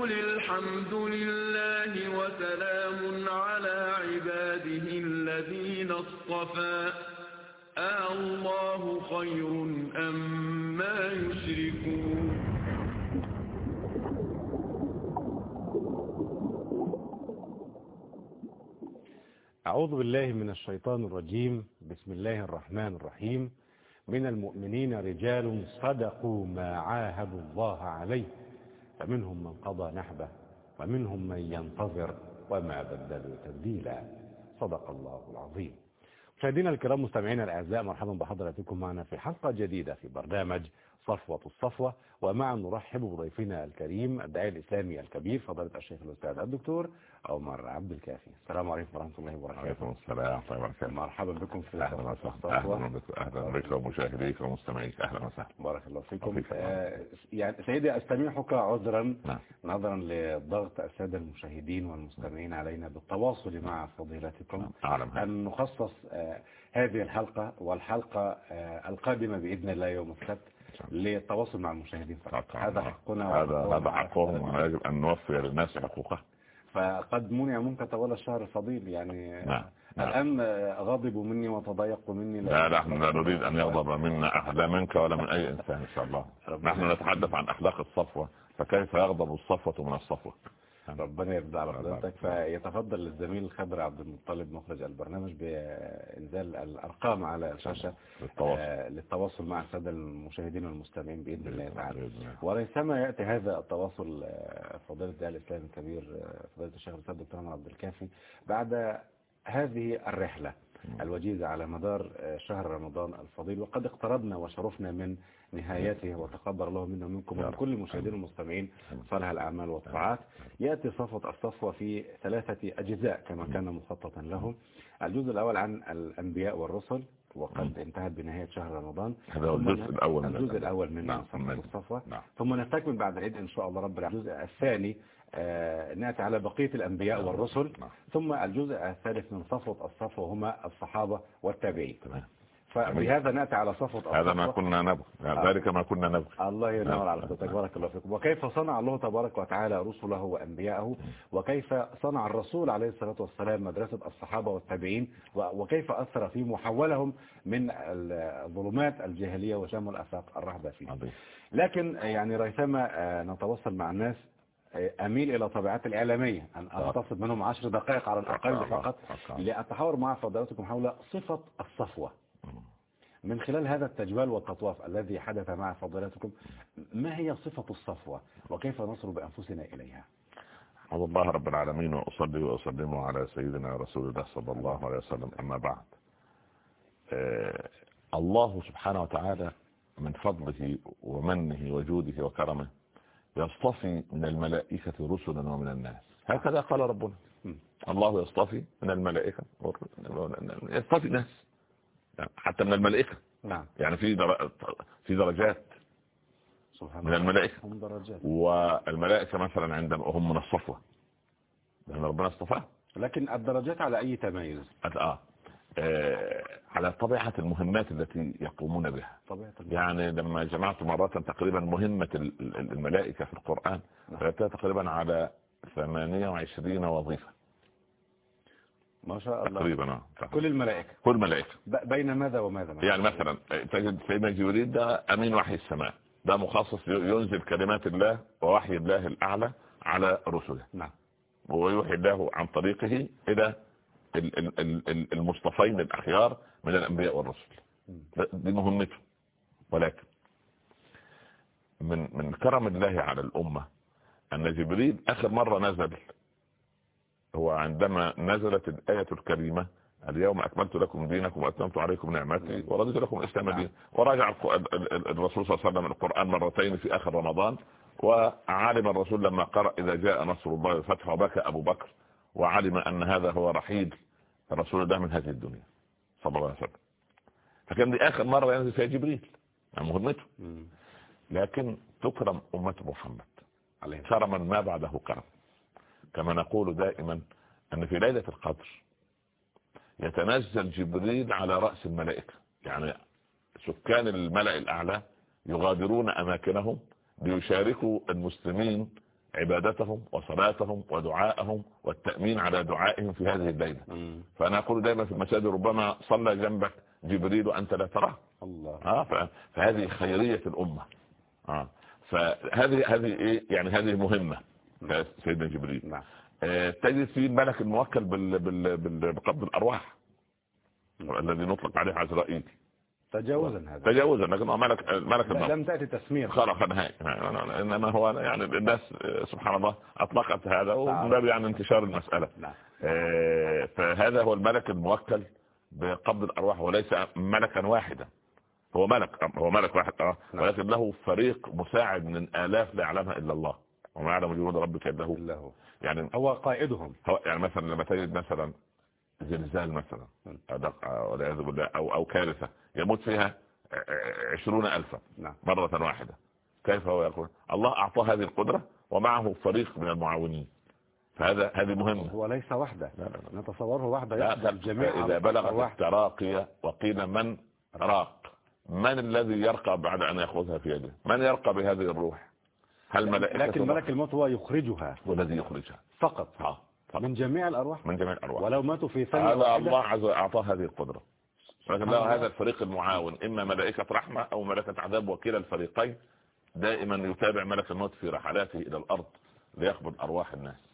وقل الحمد لله وسلام على عباده الذين اصطفى آه الله خير أم ما يشركون أعوذ بالله من الشيطان الرجيم. بسم الله الرحمن الرحيم. من المؤمنين رجال صدقوا ما عاهدوا الله عليه. فمنهم من قضى نحبه ومنهم من ينتظر وما بدلوا تبديلا. صدق الله العظيم. مشاهدينا الكرام مستمعينا الأعزاء مرحبا بحضراتكم معنا في حلقة جديدة في برنامج صفوة الصفوة ومع نرحب بضيفنا الكريم الداعي الإسلامي الكبير فضيلة الشيخ الأستاذ الدكتور عمر عبد الكافي. السلام عليكم ورحمة الله وبركاته. وعليكم السلام ورحمة الله وبركاته. مرحبا بكم في أهلا وسهلا. أهلا بك أهلا بك ومشاهديك ومستمعيك أهلا وسهلا. بارك الله فيكم. آه يعني سيدي أستميحك عذرا نعم. نظرا لضغط السادة المشاهدين والمستمعين علينا بالتواصل مع فضيلتكم. أعلم هذا. أن نخصص آه هذه الحلقة والحلقة آه القادمة بإذن الله يوم السبت. للتواصل مع المشاهدين فقط هذا حقنا هذا حقهم. ويجب أن نوفي للناس حقوقها فقد منع منك طوال الشهر الفضيل يعني نعم. نعم. الآن غضبوا مني وتضايقوا مني لا لا إحنا لا نريد أن يغضب منا أحد لا منك ولا من أي إنسان إن شاء الله نحن نتحدث عن أخلاق الصفوة فكيف يغضب الصفوة من الصفوة ربنا يرضى على حضرتك فيتفضل الزميل الخضر عبد المطلب مخرج البرنامج بإنزال الأرقام على الشاشة للتواصل. آه، للتواصل مع السادة المشاهدين والمستمعين بإذن الله تعالى. وريثما يأتي هذا التواصل آه، فضيلة الداعي الإسلامي الكبير آه، فضيلة الشيخ الأستاذ الدكتور عبد الكافي بعد هذه الرحلة. الوجيزة على مدار آه، شهر رمضان الفضيل وقد اقتربنا وشرفنا من نهايته وتقبل الله منا ومنكم ومن. كل المشاهدين والمستمعين صالح الأعمال والطاعات. يأتي صفوة الصفوة في ثلاثة أجزاء كما كان مخططا له الجزء الأول عن الأنبياء والرسل وقد انتهت بنهاية شهر رمضان. هذا هو الجزء الأول من الجزء الأول من نعم، الصفوة. نعم. ثم نستكمل بعد العيد إن شاء الله رب العالمين. الجزء الثاني نأتي على بقية الأنبياء نعم. والرسل. نعم. ثم الجزء الثالث من صفوة الصفوة هما الصحابة والتابعين. فبهذا نأتي على صفوة هذا ما كنا نبغي. يعني ذلك ما كنا نبغي. الله ينور نعم. على حضرتك بارك الله فيكم. وكيف صنع الله تبارك وتعالى رسله وأنبياءه؟ وكيف صنع الرسول عليه الصلاة والسلام مدرسة الصحابة والتابعين؟ وكيف أثر في محولهم من الظلمات الجاهلية وشام الأفاق الرهبة فيه عظيم. لكن يعني ريثما آه، نتوصل مع الناس آه، أميل إلى طبيعات الإعلامية أن أغتصب منهم عشر دقائق على الأقل فقط لأتحاور مع فضلاتكم حول صفة الصفوة. من خلال هذا التجوال والتطواف الذي حدث مع فضلاتكم ما هي صفة الصفوة وكيف نصل بأنفسنا إليها؟ أحمد الله رب العالمين وأصلي وأسلم على سيدنا رسول الله صلى الله عليه وسلم. أما بعد آه، الله سبحانه وتعالى من فضله ومنه وجوده وكرمه يصطفي من الملائكة رسلا ومن الناس. هكذا قال ربنا. الله يصطفي من الملائكة يصطفي ناس يعني حتى من الملائكة. نعم. يعني في في درجات. سبحان من الملائكة. هم درجات. والملائكة مثلا عندما هم من الصفوة. لأن ربنا اصطفاه لكن الدرجات على أي تميز؟ آه. آه. على طبيعة المهمات التي يقومون بها طبيعة. يعني لما جمعت مرات تقريبا مهمة ال- ال- الملائكة في القرآن نعم. فأتى تقريبا على 28 وظيفة ما شاء الله تقريبا آه. كل الملائكة كل ملائكة ب- بين ماذا وماذا يعني مثلا تجد سيدنا جبريل ده أمين وحي السماء ده مخصص ينزل كلمات الله ووحي الله الأعلى على رسله نعم ويوحي الله عن طريقه إلى المصطفين الأخيار من الأنبياء والرسل. دي مهمته ولكن من من كرم الله على الأمة أن جبريل آخر مرة نزل. هو عندما نزلت الآية الكريمة اليوم أكملت لكم دينكم وأتممت عليكم نعمتي ورضيت لكم الإسلام دين وراجع الرسول صلى الله عليه وسلم القرآن مرتين في آخر رمضان وعلم الرسول لما قرأ إذا جاء نصر الله والفتح وبكى أبو بكر. وعلم أن هذا هو رحيل رسول الله من هذه الدنيا. صلى الله عليه وسلم. فكان دي آخر مرة ينزل فيها جبريل. يعني مهمته. لكن تكرم أمة محمد. عليه. كرما ما بعده كرم. كما نقول دائما أن في ليلة القدر يتنزل جبريل على رأس الملائكة. يعني سكان الملأ الأعلى يغادرون أماكنهم ليشاركوا المسلمين عبادتهم وصلاتهم ودعائهم والتأمين على دعائهم في هذه الليلة. فأنا أقول دائما في المساجد ربما صلى جنبك جبريل وأنت لا تراه. الله. آه فهذه خيرية الأمة. آه فهذه هذه إيه؟ يعني هذه مهمة سيدنا جبريل. نعم. آه تجد في الملك الموكل بقبض الأرواح الذي نطلق عليه عزرائيل. تجاوزا هذا. تجاوزا لكن ملك ملك لم تأتي تسمية. خرق نهائي إنما هو يعني الناس سبحان الله أطلقت هذا ومن باب يعني انتشار المسألة. نعم. آه، فهذا هو الملك الموكل بقبض الأرواح وليس ملكا واحدا. هو ملك هو ملك واحد آه نعم. ولكن له فريق مساعد من آلاف لا يعلمها إلا الله. وما يعلم جنود ربك إلا هو. يعني هو قائدهم. هو يعني مثلا لما تجد مثلا زلزال مثلا والعياذ بالله أو أو كارثة يموت فيها عشرون ألفا نعم. مرة واحدة. كيف هو يقول؟ الله اعطاه هذه القدرة ومعه فريق من المعاونين. فهذا هذه مهمة. هو ليس وحده. نتصوره وحده يقدر الجميع إذا بلغ التراقية وقيل من راق من الذي يرقى بعد أن يأخذها في يده؟ من يرقى بهذه الروح؟ هل ملائكة لكن ملك الموت هو يخرجها. هو الذي يخرجها. فقط. ها. من جميع الأرواح؟ من جميع الأرواح. ولو ماتوا في ثانية هذا الله عز وجل أعطاه هذه القدرة. لكن له هذا الفريق المعاون إما ملائكة رحمة أو ملائكة عذاب وكلا الفريقين. دائما يتابع ملك الموت في رحلاته إلى الأرض ليقبض أرواح الناس.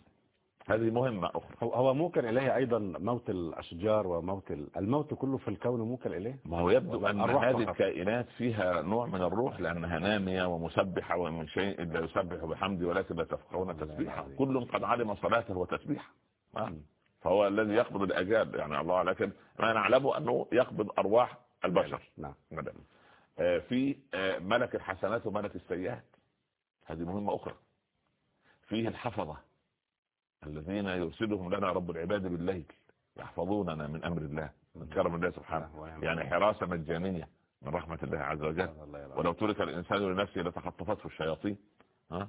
هذه مهمة أخرى. هو موكل إليه أيضا موت الأشجار وموت الموت كله في الكون موكل إليه؟ ما هو يبدو أن هذه الكائنات فيها نوع من الروح لأنها نامية ومسبحة ومن شيء لا يسبح بحمده ولكن لا تفقهون تسبيحا. كل قد علم صلاته وتسبيحه فهو الذي يقبض الأجال يعني الله لكن ما نعلمه أنه يقبض أرواح البشر. نعم آه، في آه، ملك الحسنات وملك السيئات. هذه مهمة أخرى. فيه الحفظة. الذين يرسلهم لنا رب العباد بالليل يحفظوننا من أمر الله من كرم الله سبحانه. يعني حراسة مجانية من رحمة الله عز وجل. ولو ترك الإنسان لنفسه لتخطفته الشياطين. ها؟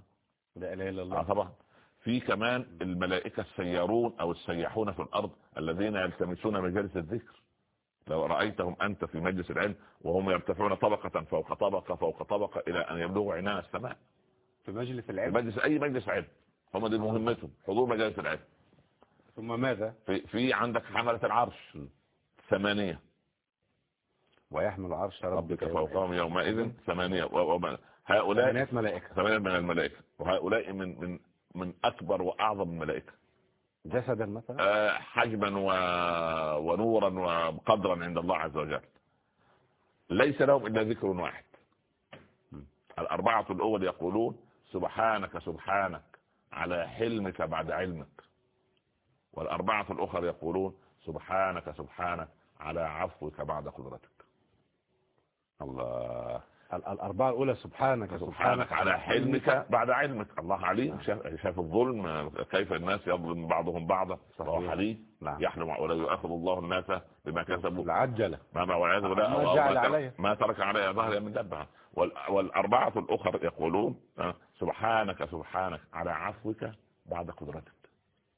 لا إله إلا الله. آه، طبعا. في كمان الملائكة السيارون أو السياحون في الأرض الذين يلتمسون مجالس الذكر. لو رأيتهم أنت في مجلس العلم وهم يرتفعون طبقة فوق طبقة فوق طبقة إلى أن يبلغوا عناء السماء. في مجلس العلم؟ في مجلس أي مجلس علم. هم دي مهمتهم. حضور مجالس العلم. ثم ماذا؟ في, في عندك حملة العرش. ثمانية. ويحمل عرش ربك فوقهم يومئذ ثمانية. هؤلاء ثمانية ملائكة. ثمانية من الملائكة. وهؤلاء من من من أكبر وأعظم الملائكة. جسدا مثلا؟ آه، حجما و... ونورا وقدرا عند الله عز وجل. ليس لهم إلا ذكر واحد. الأربعة الأول يقولون سبحانك سبحانك على حلمك بعد علمك. والأربعة الأخر يقولون سبحانك سبحانك على عفوك بعد قدرتك. الله. الأربعة الأولى سبحانك سبحانك على حلمك بعد علمك. الله عليم شاف الظلم كيف الناس يظلم بعضهم بعضا. وهو حليم نعم. يحلم ولا يؤاخذ الله الناس بما كسبوا. العجلة. ما والعياذ بالله. ما, ما ترك عليها ظهر من دبها والأربعة الأخر يقولون آه، سبحانك سبحانك على عفوك بعد قدرتك.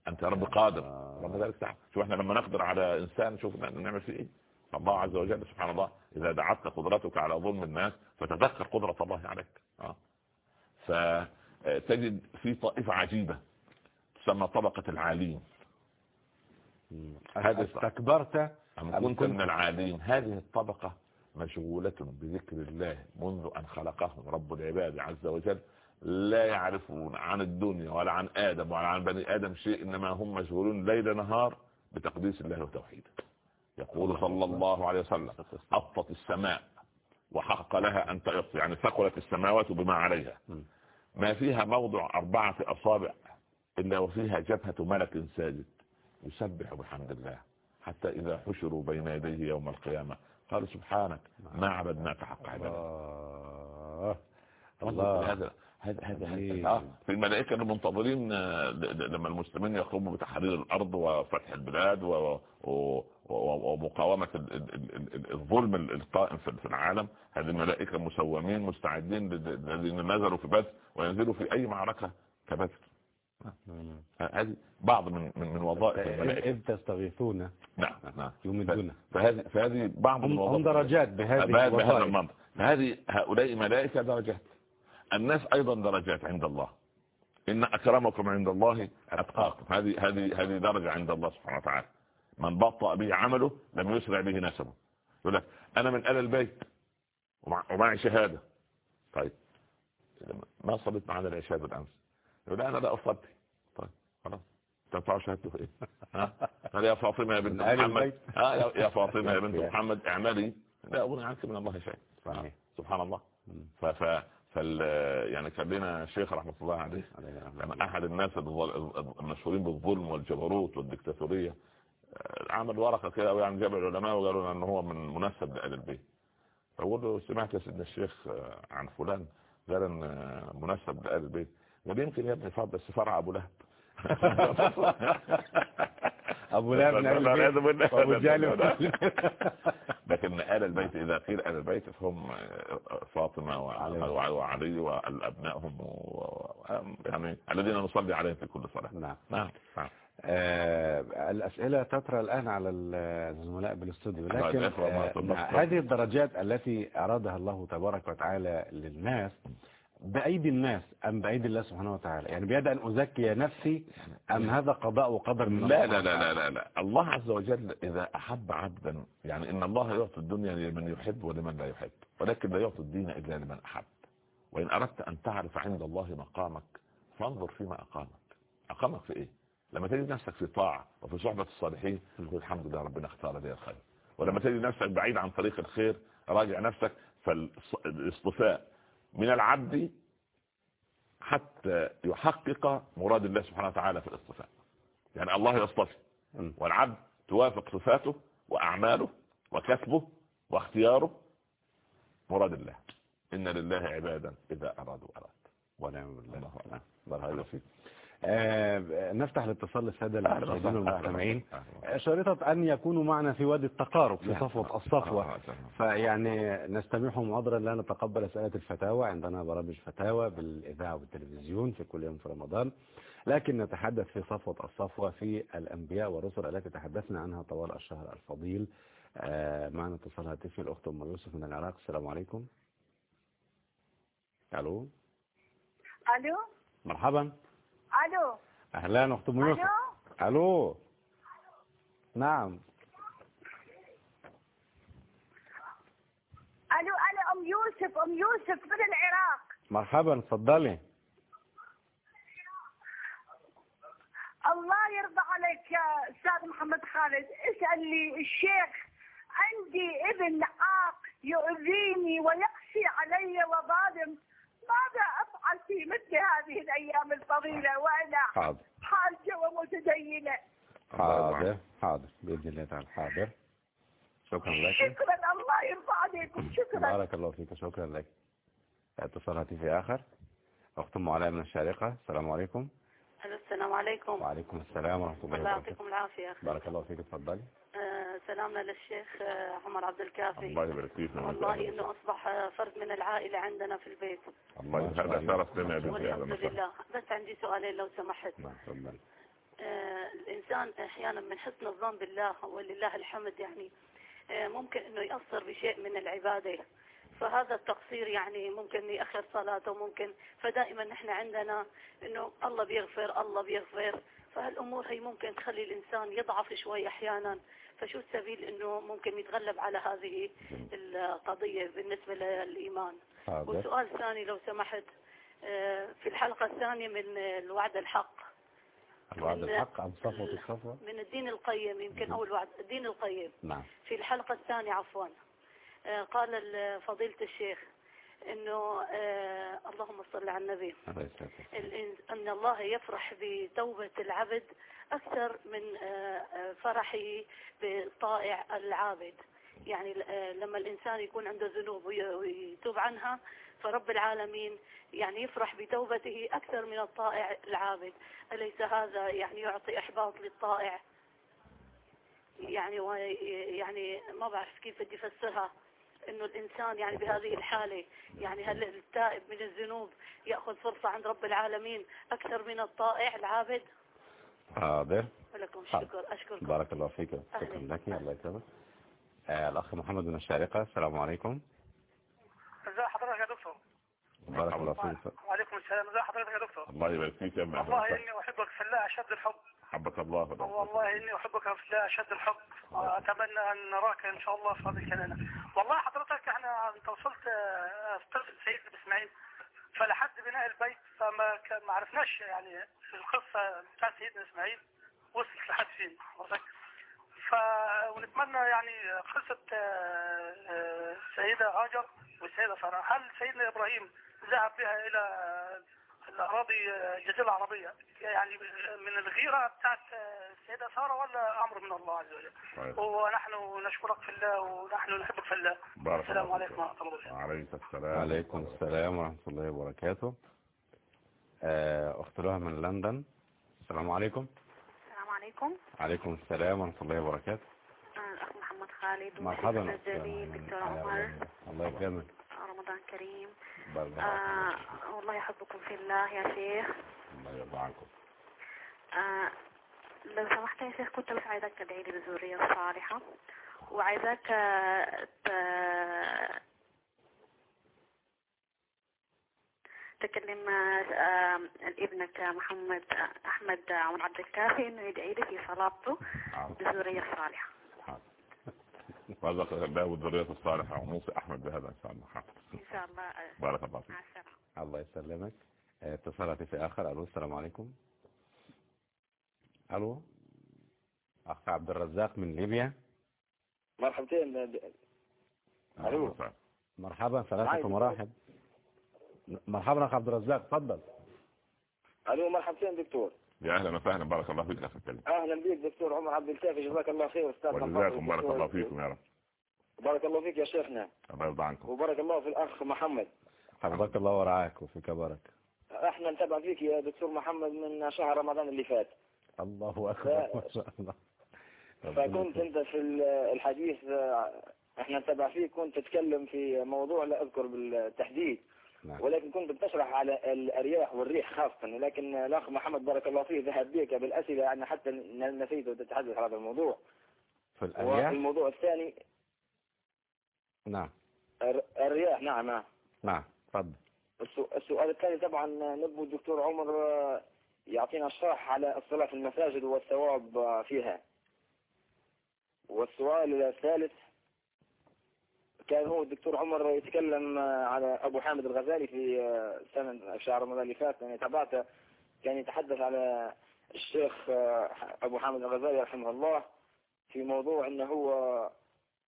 أنت رب قادر. رب ذلك تعالى شوف إحنا لما نقدر على إنسان شوف نعمل فيه إيه؟ الله عز وجل سبحان الله. إذا دعتك قدرتك على ظلم الناس فتذكر قدرة الله عليك. آه. فتجد في طائفة عجيبة تسمى طبقة العالين. هذا أستكبرت أم كنت من العالين هذه الطبقة مشغولة بذكر الله منذ أن خلقهم. رب العباد عز وجل لا يعرفون عن الدنيا ولا عن آدم ولا عن بني آدم شيء إنما هم مشغولون ليل نهار بتقديس الله وتوحيده. يقول صلى الله عليه وسلم أطت السماء. وحق لها أن تغط يعني ثقلت السماوات بما عليها. ما فيها موضع أربعة أصابع إلا وفيها جبهة ملك ساجد يسبح بحمد الله حتى إذا حشروا بين يديه يوم القيامة. قالوا سبحانك ما عبدناك حق عبادك الله. هذا هذا هذا آه، في الملائكة المنتظرين آه، لما المسلمين يقوموا بتحرير الأرض وفتح البلاد ومقاومة الظلم القائم في العالم. هذه الملائكة مسومين مستعدين الذين نزلوا في بدر وينزلوا في أي معركة كبدر. هذه بعض من من, من وظائف الملائكة. إذ تستغيثون. نعم نعم. يمدون فهذه فهذه بعض من وظائف درجات بهذه المنطق. فهذه هؤلاء ملائكة درجات. الناس أيضا درجات عند الله. إن أكرمكم عند الله أتقاكم. هذه هذه هذه درجة عند الله سبحانه وتعالى. من بطأ به عمله لم يسرع به نسبه. يقول لك أنا من آل البيت ومعي شهادة. طيب. ما صليت معنا العشاء بالأمس؟ يقول أنا لا أصلي. طيب خلاص. تنفع شهادته إيه؟ قال يا فاطمة يا بنت محمد. آه يا فاطمة يا. بنت محمد اعملي. لا أغني عنك من الله شيء. سبحان الله. ف فال يعني كان لنا شيخ رحمة الله عليه. كان أحد الناس المشهورين بالظلم والجبروت والدكتاتورية. عمل ورقة كده ويعني جاب العلماء وقالوا لنا إن هو من منسب لآل البيت. فقول له سمعت يا سيدنا الشيخ عن فلان قال إن منسب لآل البيت. قال يمكن يا ابني فاضل بس فرع أبو لهب. أبو لهب ابو جهل. لكن آل البيت إذا قيل آل البيت فهم فاطمة وعلي وأبنائهم يعني الذين نصلي عليهم في كل صلاة. نعم. نعم, نعم. آه الأسئلة تطرى الآن على الزملاء بالاستوديو. لكن آه هذه الدرجات التي أرادها الله تبارك وتعالى للناس بأيدي الناس أم بأيدي الله سبحانه وتعالى؟ يعني بيد أن أزكي نفسي أم هذا قضاء وقدر من لا الله؟ لا لا لا لا. الله عز وجل إذا أحب عبدا يعني إن الله يعطي الدنيا لمن يحب ولمن لا يحب ولكن لا يعطي الدين إلا لمن أحب. وإن أردت أن تعرف عند الله مقامك فانظر فيما أقامك. أقامك في إيه؟ لما تجد نفسك في طاعة وفي صحبة الصالحين تقول الحمد لله ربنا اختار لي الخير. ولما تجد نفسك بعيد عن طريق الخير راجع نفسك فالاصطفاء من العبد حتى يحقق مراد الله سبحانه وتعالى في الاصطفاء. يعني الله يصطفي والعبد توافق صفاته وأعماله وكسبه واختياره مراد الله. إن لله عبادا إذا أرادوا أراد. ونعم بالله. الله آه نفتح الاتصال للسادة المشاهدين والمستمعين. شريطة أن يكونوا معنا في وادي التقارب في صفوة الصفوة. فيعني نستمعهم عذرا لا نتقبل أسئلة الفتاوى عندنا برامج فتاوى بالإذاعة والتلفزيون في كل يوم في رمضان. لكن نتحدث في صفوة الصفوة في الأنبياء والرسل التي تحدثنا عنها طوال الشهر الفضيل. آه معنا اتصال هاتفي الأخت أم يوسف من العراق. السلام عليكم. ألو؟ ألو؟ مرحبا. ألو. أهلا أخت ام يوسف ألو. نعم. ألو أنا أم يوسف أم يوسف من العراق؟ مرحبا تفضلي. الله يرضى عليك يا أستاذ محمد خالد. اسأل لي الشيخ عندي ابن عاق يؤذيني ويقسي علي وظالم ماذا أفعل في مثل هذه الأيام الفضيلة وأنا حاضر. حاجة ومتدينة؟ حاضر حاضر. بإذن الله تعالى حاضر. شكرا لك. شكرا الله يرضى عليكم شكرا. بارك الله فيك. شكرا لك. اتصال هاتفي آخر. أخت أم علاء من الشارقة. السلام عليكم. السلام عليكم. وعليكم السلام ورحمة الله وبركاته. الله يعطيكم العافية. بارك الله فيك تفضلي. آه سلامنا للشيخ آه عمر عبد الكافي. الله يبارك فيك والله إنه أصبح فرد من العائلة عندنا في البيت. الله هذا شرف لنا والحمد لله. بس عندي سؤالين لو سمحت. نعم تفضل آه الإنسان أحيانا من حسن الظن بالله ولله الحمد يعني آه ممكن إنه يأثر بشيء من العبادة. فهذا التقصير يعني ممكن يأخر صلاته ممكن فدائما نحن عندنا إنه الله بيغفر الله بيغفر. فهالأمور هي ممكن تخلي الإنسان يضعف شوي أحيانا. فشو السبيل إنه ممكن يتغلب على هذه القضية بالنسبة للإيمان؟ حاضر. وسؤال ثاني لو سمحت في الحلقة الثانية من الوعد الحق. الوعد الحق؟ عن صفوة الصفوة من الدين القيم يمكن أو الوعد الدين القيم. نعم. في الحلقة الثانية عفوا. قال فضيلة الشيخ إنه آه اللهم صل على النبي. أن الله يفرح بتوبة العبد أكثر من آه فرحه بطائع العابد. يعني آه لما الإنسان يكون عنده ذنوب ويتوب عنها فرب العالمين يعني يفرح بتوبته أكثر من الطائع العابد. أليس هذا يعني يعطي إحباط للطائع؟ يعني يعني ما بعرف كيف بدي أفسرها. إنه الإنسان يعني بهذه الحالة يعني هل التائب من الذنوب يأخذ فرصة عند رب العالمين أكثر من الطائع العابد؟ حاضر ولكم شكر أشكركم. بارك الله فيك. شكرا لك. الله يكرمك. آه الأخ محمد من الشارقة. السلام عليكم. ازي حضرتك يا دكتور؟ بارك الله فيك. وعليكم السلام. ازي حضرتك يا دكتور؟ الله يبارك فيك يا ابن والله إني أحبك في الله أشد الحب. حبك الله والله إني أحبك في اشد الحب وأتمنى أن نراك إن شاء الله في هذه الجنه والله حضرتك إحنا أنت وصلت آه، في سيد إسماعيل فلحد بناء البيت فما ما عرفناش يعني القصة بتاع سيدنا إسماعيل وصلت لحد فين حضرتك؟ ف ونتمنى يعني قصة آه، آه، السيده هاجر والسيدة سارة. هل سيدنا إبراهيم ذهب بها إلى الاراضي آه، الجزيره العربية. يعني من الغيرة بتاعت السيدة سارة ولا أمر من الله عز وجل؟ طيب. ونحن نشكرك في الله ونحن نحبك في الله. بارك السلام عليكم فيك. ورحمة الله وبركاته. وعليكم السلام. وعليكم السلام ورحمة الله وبركاته. آه، أخت لها من لندن. السلام عليكم. السلام عليكم. عليكم السلام ورحمة الله وبركاته. الأخ محمد خالد مرحبا. الجليل دكتور عمر. الله يكرمك رمضان كريم بارك آه. والله يحبكم في الله يا شيخ الله يرضى عنكم آه لو سمحت يا شيخ كنت بس عايزاك تدعي لي بالذرية الصالحة وعايزاك آه، ت- تكلم آه، ابنك محمد آه، أحمد عمر عبد الكافي إنه يدعي لي في صلاته. بالذرية الصالحة حاضر. رزق الله والذرية الصالحة ونوصي أحمد بهذا إن شاء الله. إن شاء الله آه، بارك الله فيك. الله يسلمك. آه، اتصالاتي في آخر. ألو السلام عليكم. ألو أخ عبد الرزاق من ليبيا. مرحبتين. ألو. مرحبا ثلاثة. مراحب مرحبا أخ عبد الرزاق تفضل. ألو مرحبتين دكتور. يا أهلا وسهلا بارك الله فيك أخي الكريم. أهلا بك دكتور عمر عبد الكافي جزاك الله خير أستاذ وجزاكم بارك الله فيكم يا رب. بارك الله فيك يا شيخنا. الله يرضى عنكم. وبارك الله في الأخ محمد. حفظك الله ورعاك وفيك بارك. إحنا نتابع فيك يا دكتور محمد من شهر رمضان اللي فات. الله أكبر ما شاء الله. فكنت أنت في ال- الحديث آه، إحنا نتابع فيك كنت تتكلم في موضوع لا أذكر بالتحديد. نعم. ولكن كنت بتشرح على الأرياح والريح خاصة لكن الأخ محمد بارك الله فيه ذهب بك بالأسئلة يعني حتى نسيت وتتحدث عن هذا الموضوع. في الأرياح والموضوع الثاني نعم. الر- الرياح نعم نعم. نعم تفضل. السؤال الثاني طبعا نبو الدكتور عمر آه، يعطينا الشرح على الصلاة في المساجد والثواب آه، فيها. والسؤال الثالث كان هو الدكتور عمر يتكلم آه، على أبو حامد الغزالي في آه، سنة شهر رمضان اللي فات. يعني تابعته كان يتحدث على الشيخ آه، أبو حامد الغزالي رحمه الله في موضوع أنه هو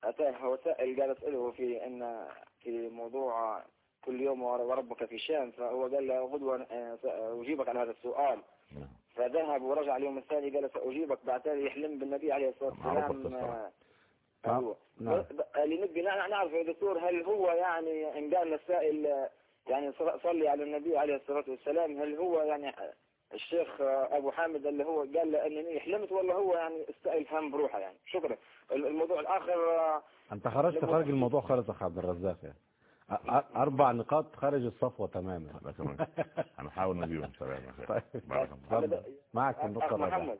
أتاه وسائل قال أسأله في أن في موضوع كل يوم وربك في الشام فهو قال له غدوة سأجيبك على هذا السؤال. نعم. فذهب ورجع اليوم الثاني قال سأجيبك. بعد ذلك يحلم بالنبي عليه الصلاة والسلام نعم. نعم. ب- ب- اللي نبي نع- نعرف يا دكتور هل هو يعني إن قال للسائل آه، يعني صل- صلي على النبي عليه الصلاة والسلام هل هو يعني الشيخ أبو حامد اللي هو قال له أنني حلمت ولا هو يعني السائل فهم بروحه يعني؟ شكرا. ال- الموضوع الآخر آه، أنت خرجت خارج الموضوع خالص يا عبد الرزاق يعني. أربع نقاط خارج الصفوة تماما. هنحاول نجيبهم سلام معك الرابعة. محمد.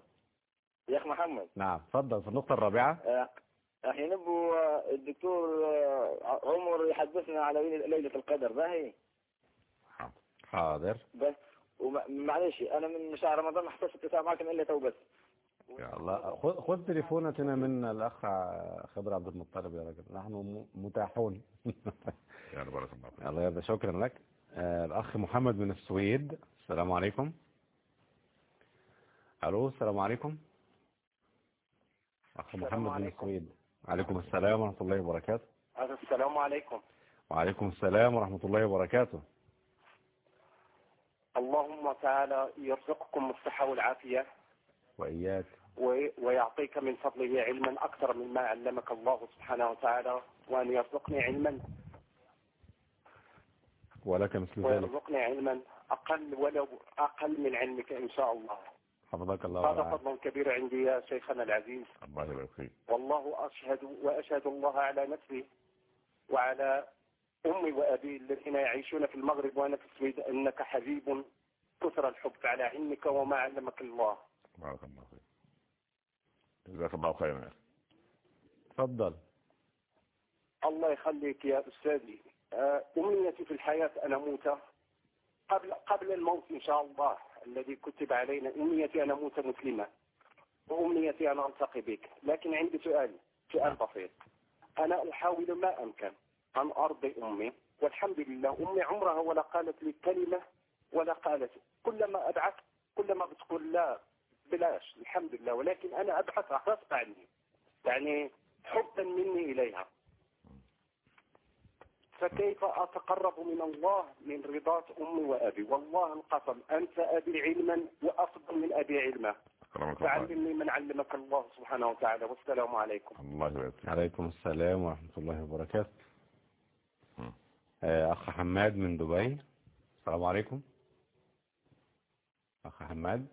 يا أخ محمد. نعم تفضل. في النقطة الرابعة. آه، إحنا نبو الدكتور آه، عمر يحدثنا على ليلة ليلة القدر ما هي؟ حاضر. بس ومعلش أنا من شهر رمضان ما حصلت اتصال معكم إلا تو بس. يا الله. خذ خذ تليفونتنا من الأخ خضر عبد المطلب يا رجل. نحن متاحون. يا رب بارك الله فيك. الله يرضى. شكرا لك. آه، الأخ محمد من السويد. السلام عليكم. ألو السلام عليكم. أخ السلام محمد من. السويد. عليكم السلام ورحمة الله وبركاته. السلام عليكم. وعليكم السلام ورحمة الله وبركاته. اللهم تعالى يرزقكم الصحة والعافية. وإياك. ويعطيك من فضله علما أكثر مما علمك الله سبحانه وتعالى وأن يرزقني علما. ولك مثل ذلك. ويرزقني علما أقل ولو أقل من علمك إن شاء الله. حفظك الله هذا فضل كبير عندي يا شيخنا العزيز. الله يبارك فيك والله أشهد وأشهد الله على نفسي وعلى أمي وأبي الذين يعيشون في المغرب وأنا في السويد أنك حبيب كثر الحب على علمك وما علمك الله. بارك الله فيك. جزاك الله خيرا. تفضل. الله يخليك يا أستاذي. آه، أمنيتي في الحياة أن أموت قبل قبل الموت إن شاء الله. الذي كتب علينا أمنيتي أن أموت مسلما وأمنيتي أن ألتقي بك. لكن عندي سؤال سؤال بسيط. أنا أحاول ما أمكن أن أرضي أمي والحمد لله أمي عمرها ولا قالت لي كلمة ولا قالت كلما أدعك كلما بتقول لا بلاش الحمد لله. ولكن أنا أبحث غصب عني يعني حبا مني إليها. فكيف أتقرب من الله من رضاة أمي وأبي؟ والله القسم أنت أبي علما وأفضل من أبي علما. فعلمني من علمك الله سبحانه وتعالى. والسلام عليكم. الله يبارك فيك. عليكم السلام ورحمة الله وبركاته. آه، أخ حماد من دبي. السلام عليكم. أخ حماد.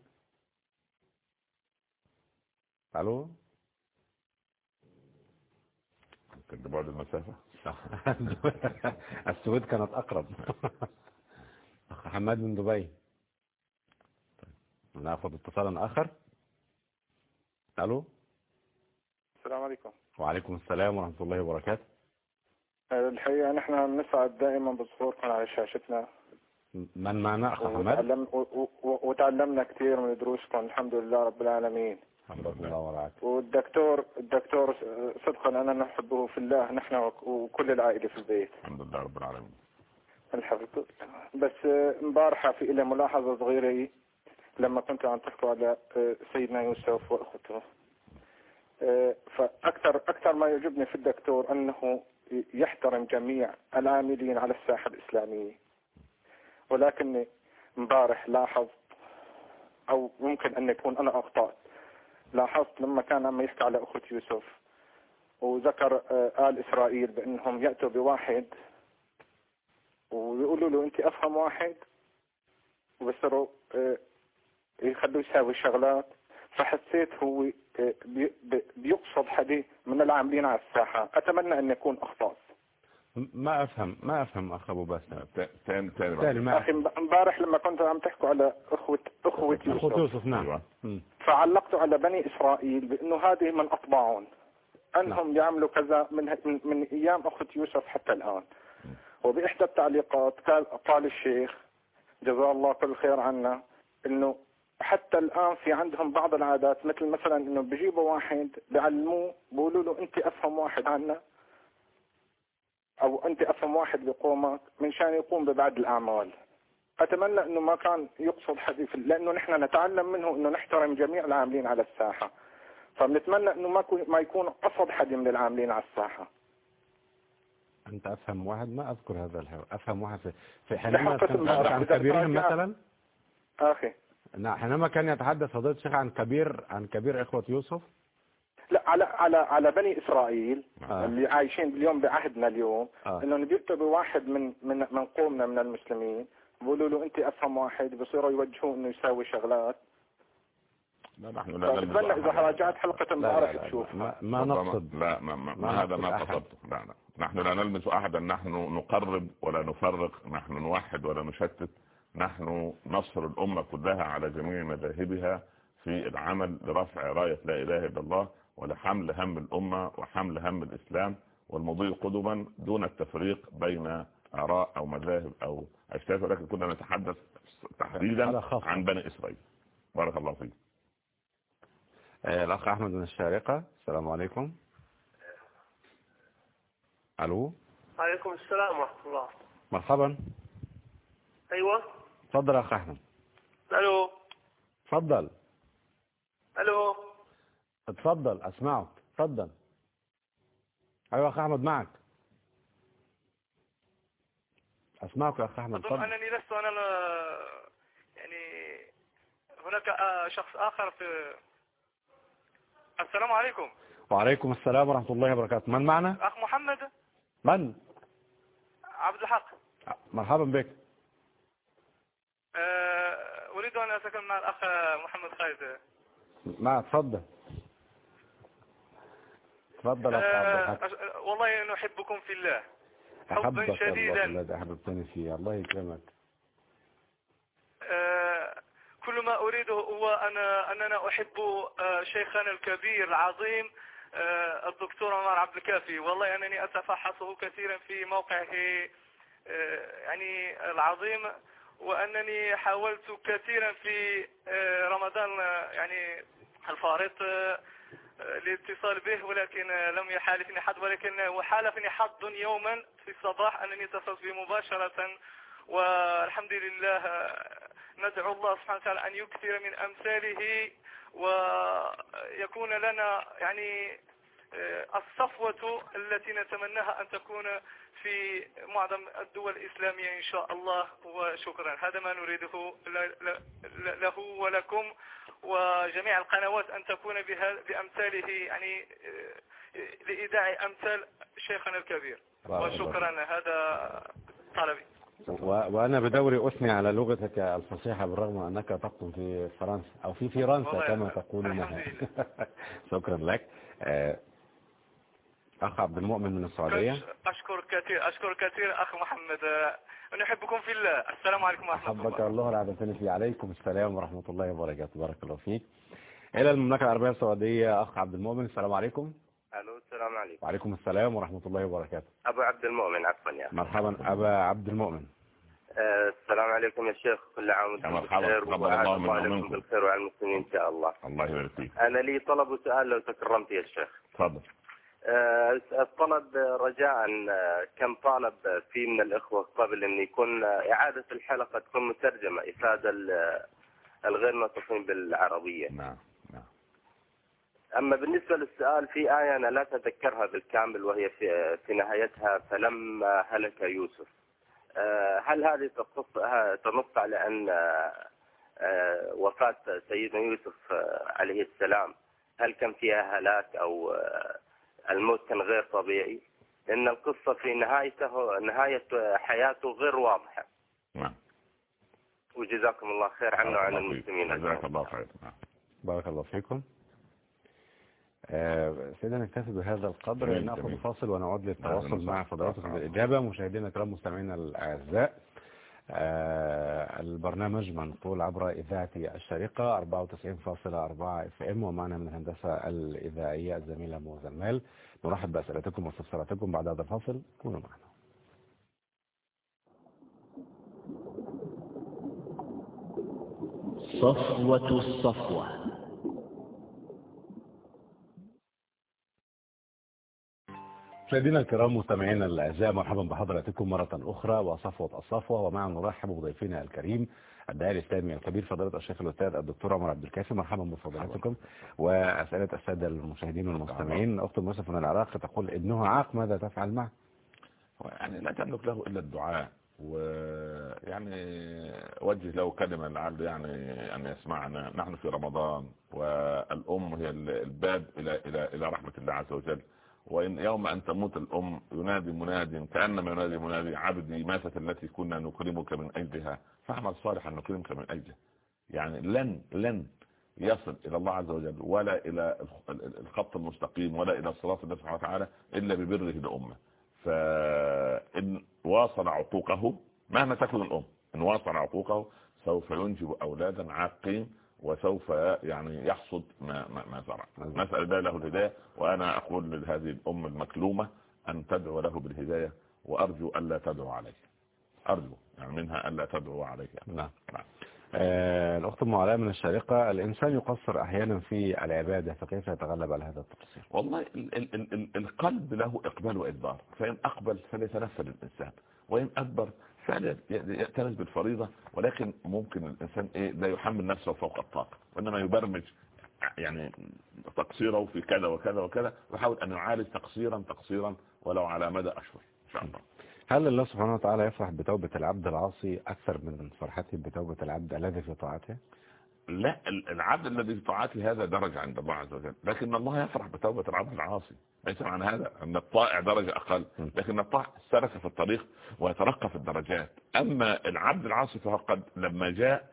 ألو؟ يمكن لبعد المسافة؟ السويد كانت أقرب. أخ حماد من دبي. ناخذ اتصالا آخر. ألو؟ السلام عليكم. وعليكم السلام ورحمة الله وبركاته. الحقيقة نحن بنسعد دائما بظهوركم على شاشتنا. من معنا أخ حماد؟ وتعلمنا كثير من دروسكم الحمد لله رب العالمين. ورعاك. والدكتور الدكتور صدقا أنا نحبه في الله نحن وك- وكل العائلة في البيت. الحمد لله رب العالمين. الحفظ بس امبارحة في إلي ملاحظة صغيرة لما كنت عم تحكوا على سيدنا يوسف وأخته فأكثر أكثر ما يعجبني في الدكتور أنه يحترم جميع العاملين على الساحة الإسلامية. ولكني امبارح لاحظت أو ممكن أن يكون أنا أخطأت. لاحظت لما كان عم يحكي على أخت يوسف وذكر آه، آل إسرائيل بأنهم يأتوا بواحد ويقولوا له أنت أفهم واحد؟ وبصروا آه، يخلوه يساوي شغلات. فحسيت هو آه، بي- بي- بيقصد حدا من العاملين على الساحة. أتمنى أن يكون أخطأ. ما أفهم ما أفهم أخ أبو باسم. ت- تاني تاني بعد. تاني ما أخي امبارح لما كنت عم تحكوا على أخوة أخوة أخوة يوسف. يوسف نعم. أيوة. فعلقت على بني إسرائيل بأنه هذه من أطباعهم. أنهم يعملوا كذا من, من, من أيام أخت يوسف حتى الآن. وبإحدى التعليقات قال, قال الشيخ جزاه الله كل خير عنا أنه حتى الآن في عندهم بعض العادات مثل مثلا أنه بيجيبوا واحد بيعلموه بيقولوا له أنت أفهم واحد عنا. أو أنت أفهم واحد بقومك من شان يقوم ببعض الأعمال. أتمنى أنه ما كان يقصد حديث لأنه نحن نتعلم منه أنه نحترم جميع العاملين على الساحة. فبنتمنى أنه ما ما يكون قصد حد من العاملين على الساحة. أنت أفهم واحد؟ ما أذكر هذا الحوار. أفهم واحد في, حينما المعركة. عن كبيرهم مثلا؟ أخي. نعم حينما كان يتحدث فضيلة الشيخ عن كبير عن كبير إخوة يوسف؟ لا على على على بني إسرائيل آه. اللي عايشين اليوم بعهدنا اليوم آه. انه بيأتوا بواحد من من من قومنا من المسلمين بيقولوا له انت أفهم واحد بصيروا يوجهوه إنه يساوي شغلات لا نحن لا نلمس فبتمنى إذا. راجعت لا امبارح تشوف ما, ما نقصد لا ما, ما, ما ما هذا ما. قصدته لا لا نحن لا نلمس أحدا نحن نقرب ولا نفرق نحن نوحد ولا نشتت نحن نصر الأمة كلها على جميع مذاهبها في العمل لرفع راية لا إله إلا الله ولحمل هم الأمة وحمل هم الإسلام والمضي قدما دون التفريق بين آراء أو مذاهب أو أشياء ولكن كنا نتحدث تحديدا. عن بني إسرائيل. بارك الله فيك. آه، الأخ أحمد من الشارقة. السلام عليكم. ألو؟ عليكم السلام ورحمة الله. مرحبا. أيوة. تفضل يا أخ أحمد. ألو. تفضل. ألو. اتفضل أسمعك تفضل أيوة يا أخ أحمد معك. أسمعك يا أخ أحمد أظن تفضل أنني لست أنا ال- يعني هناك آه، شخص آخر في السلام عليكم. وعليكم السلام ورحمة الله وبركاته. من معنا؟ أخ محمد. من؟ عبد الحق. مرحبا بك. آه، أريد أن أتكلم مع الأخ محمد خالد ما تفضل تفضل يا عبد آه، الحق والله نحبكم في الله. حبا الله شديدا. الذي أحببتني فيه. الله يكرمك. آه، كل ما أريده هو أنا أننا أحب آه، شيخنا الكبير العظيم الدكتور عمر عبد الكافي. والله أنني أتفحصه كثيرا في موقعه يعني العظيم وأنني حاولت كثيرا في رمضان يعني الفارط الاتصال به ولكن لم يحالفني حظ ولكن وحالفني حظ يوما في الصباح أنني اتصلت به مباشرة. والحمد لله ندعو الله سبحانه وتعالى أن يكثر من أمثاله ويكون لنا يعني الصفوة التي نتمناها أن تكون في معظم الدول الإسلامية إن شاء الله. وشكرا. هذا ما نريده له ولكم. وجميع القنوات أن تكون بأمثاله يعني لإذاع أمثال شيخنا الكبير. وشكرا هذا طلبي. وأنا بدوري أثني على لغتك الفصيحة بالرغم أنك تقطن في فرنسا أو في فرنسا كما تقولون. شكرا لك. أخ عبد المؤمن من السعودية. أشكر كثير أشكر كثير أخ محمد نحبكم في الله. السلام عليكم ورحمة الله. أحبك الله العظيم. في عليكم. السلام ورحمة الله وبركاته. بارك الله فيك. إلى المملكة العربية السعودية أخ عبد المؤمن. السلام عليكم. ألو السلام عليكم. وعليكم السلام ورحمة الله وبركاته. أبو عبد المؤمن عفوا يا مرحبا أبا عبد المؤمن. آه السلام عليكم يا شيخ. كل عام وأنتم بخير. الله منكم. بالخير وعلى المسلمين إن شاء الله. الله يبارك فيك. أنا لي طلب وسؤال لو تكرمت يا شيخ. تفضل. الطلب رجاء كم طالب في من الإخوة قبل أن يكون إعادة الحلقة تكون مترجمة إفادة الغير ناطقين بالعربية. نعم نعم. أما بالنسبة للسؤال في آية أنا لا أتذكرها بالكامل وهي في, في نهايتها فلما هلك يوسف. هل هذه تنص على أن وفاة سيدنا يوسف عليه السلام هل كان فيها هلاك أو الموت كان غير طبيعي لأن القصة في نهايته نهاية حياته غير واضحة. نعم. وجزاكم الله خير عنا وعن المسلمين جزاك الله خير. بارك الله فيكم. سيدنا نكتفي بهذا القدر ناخذ فاصل ونعود للتواصل مع فضلاتكم بالإجابة مشاهدينا الكرام مستمعينا الأعزاء البرنامج منقول عبر إذاعة الشريقة 94.4 إف إم ومعنا من الهندسة الإذاعية الزميلة مو زمال. نرحب بأسئلتكم واستفساراتكم بعد هذا الفاصل. كونوا معنا. صفوة الصفوة. مشاهدينا الكرام مستمعينا الأعزاء مرحبا بحضراتكم مرة أخرى وصفوة الصفوة ومع نرحب بضيفنا الكريم الداعي الإسلامي الكبير فضيلة الشيخ الأستاذ الدكتور عمر عبد الكافي. مرحبا بفضيلتكم. وأسئلة السادة المشاهدين والمستمعين أخت يوسف من العراق تقول ابنها عاق ماذا تفعل معه؟ يعني لا تملك له إلا الدعاء ويعني وجه له كلمة لعل يعني أن يسمعنا. نحن في رمضان والأم هي الباب إلى إلى إلى رحمة الله عز وجل. وإن يوم أن تموت الأم ينادي مناد كأنما ينادي منادي عبدي ماتت التي كنا نكرمك من أجلها. فاعمل صالحا نكرمك من أجله. يعني لن لن يصل إلى الله عز وجل ولا إلى الخط المستقيم ولا إلى الصراط الله سبحانه وتعالى إلا ببره لأمه. فإن واصل عقوقه مهما تكون الأم إن واصل عقوقه سوف ينجب أولادا عاقين وسوف يعني يحصد ما ما, ما زرع. نسأل الله له الهداية وأنا أقول لهذه الأم المكلومة أن تدعو له بالهداية وأرجو ألا تدعو عليه. أرجو يعني منها ألا تدعو عليه. نعم. نعم. آه الأخت أم علاء من الشارقة الإنسان يقصر أحيانا في العبادة فكيف يتغلب على هذا التقصير؟ والله ال ال ال ال القلب له إقبال وإدبار فإن أقبل فليتنفل الإنسان وإن أدبر فعلا يأتنس بالفريضة ولكن ممكن الإنسان إيه لا يحمل نفسه فوق الطاقة وإنما يبرمج يعني تقصيره في كذا وكذا وكذا ويحاول أن يعالج تقصيرا تقصيرا ولو على مدى أشهر إن شاء الله. هل الله سبحانه وتعالى يفرح بتوبة العبد العاصي أكثر من فرحته بتوبة العبد الذي في طاعته؟ لا العبد الذي في طاعته هذا درجة عند الله عز وجل لكن الله يفرح بتوبة العبد العاصي ليس معنى هذا أن الطائع درجة أقل لكن الطائع سلك في الطريق ويترقى في الدرجات. أما العبد العاصي فهو قد لما جاء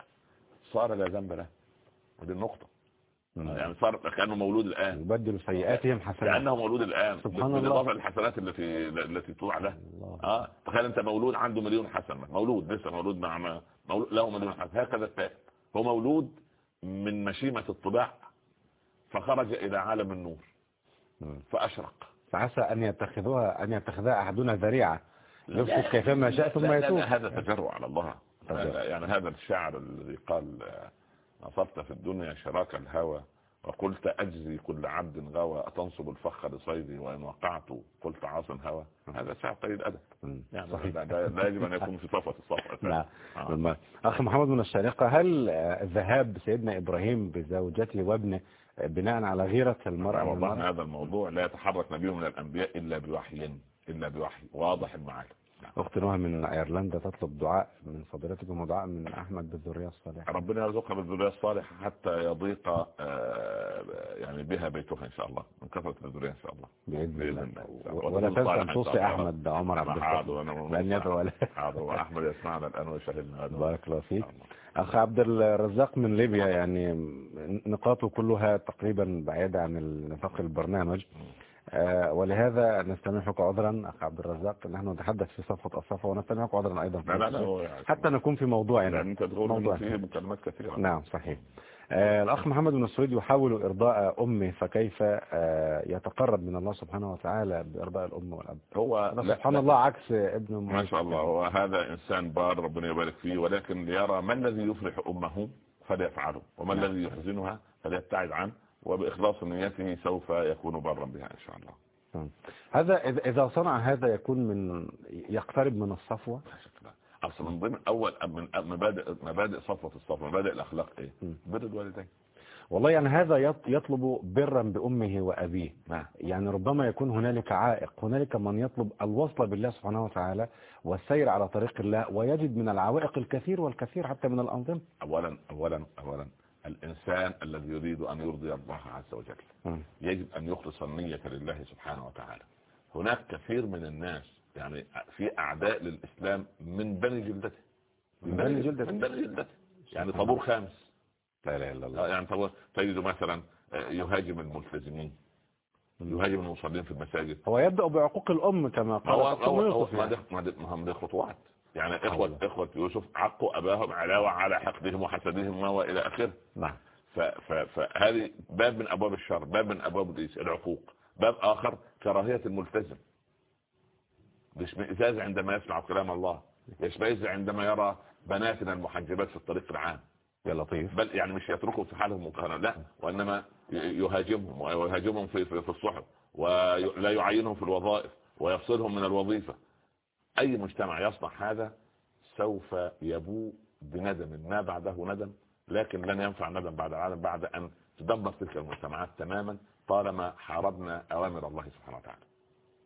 صار لا ذنب له. هذه النقطة. يعني صار كأنه مولود الآن. يبدل سيئاتهم حسنات. كأنه مولود الآن. سبحان الله. بالإضافة للحسنات التي التي توعى له. آه. تخيل أنت مولود عنده مليون حسنة مولود لسه مولود مع مولود له مليون حسنة هكذا التائب هو مولود من مشيمة الطباع فخرج إلى عالم النور. فأشرق. فعسى أن يتخذوها أن يتخذها أحدنا ذريعة. يفسد كيفما شاء ثم يتوب هذا تجرع على الله. يعني هذا الشاعر الذي قال آه، نصبت في الدنيا شراك الهوى. وقلت أجزي كل عبد غوى أتنصب الفخ لصيدي وإن وقعت قلت عاص هوى هذا شعر قليل أدب يعني صحيح. لا- يجب أن يكون في صفوة الصفوة نعم آه. بالمال. أخ محمد من الشارقة هل ذهاب سيدنا إبراهيم بزوجته وابنه بناء على غيرة المرأة؟ والله هذا الموضوع لا يتحرك نبي من الأنبياء إلا بوحي إلا بوحي واضح المعالم أخت نهى من أيرلندا تطلب دعاء من فضيلتكم ودعاء من أحمد بالذرية الصالحة. ربنا يرزقها بالذرية الصالحة حتى يضيق آه، يعني بها بيتها إن شاء الله من كثرة الذرية إن شاء الله. بإذن الله. ولا تنسى أن توصي. أحمد عمر عبد وأنا بأن يدعو له وأحمد يسمعنا الآن ويشاهدنا. بارك الله فيك. أخ عبد الرزاق من ليبيا يعني نقاطه كلها تقريبا بعيدة عن نطاق البرنامج. آه، ولهذا نستمعك عذرا أخ عبد الرزاق. نحن نتحدث في صفة الصفة ونستمعك عذرا أيضا لا لا لا يعني حتى نكون في موضوعنا. تقول إنه موضوع. مكالمات كثيرة. نعم صحيح. آه، الأخ محمد بن السويد يحاول إرضاء أمه فكيف آه، يتقرب من الله سبحانه وتعالى بإرضاء الأم والأب؟ هو لا- سبحان لا- الله عكس ابن ما شاء الله هو هذا إنسان بار ربنا يبارك فيه ولكن ليرى ما الذي يفرح أمه فليفعله وما نعم. الذي يحزنها فليبتعد عنه. وبإخلاص نيته سوف يكون برا بها إن شاء الله. نعم. هذا إذا- صنع هذا يكون من يقترب من الصفوة؟ أصلا من ضمن أول من مبادئ مبادئ صفوة الصفوة مبادئ الأخلاق إيه. بر الوالدين. والله يعني هذا يط- يطلب برا بأمه وأبيه. نعم يعني ربما يكون هنالك عائق هنالك من يطلب الوصل بالله سبحانه وتعالى والسير على طريق الله ويجد من العوائق الكثير والكثير حتى من الأنظمة. أولا أولا أولا الإنسان الذي يريد أن يرضي الله عز وجل. مم. يجب أن يخلص النية لله سبحانه وتعالى. هناك كثير من الناس يعني في أعداء للإسلام من بني جلدته. من بني جلدته. من بني جلدته. يعني طابور خامس. لا إله إلا آه، الله يعني طابور تجد مثلا آه، يهاجم الملتزمين. يهاجم المصلين في المساجد. هو يبدأ بعقوق الأم كما هو قال هو هو يوسف ما ده خطوات. يعني إخوة. إخوة يوسف عقوا أباهم علاوة على حقدهم وحسدهم وإلى آخره. نعم. فهذه باب من أبواب الشر باب من أبواب الإيس- العقوق. باب آخر كراهية الملتزم. الاشمئزاز عندما يسمع كلام الله يشمئز عندما يرى بناتنا المحجبات في الطريق العام. يا لطيف. بل يعني مش يتركهم في حالهم مقهرة لا وإنما ي- يهاجمهم ويهاجمهم في في في الصحف ولا يعينهم في الوظائف ويفصلهم من الوظيفة. أي مجتمع يصنع هذا سوف يبوء بندم ما بعده ندم لكن لن ينفع ندم بعد العالم بعد أن تدمر تلك المجتمعات تماما طالما حاربنا أوامر الله سبحانه وتعالى.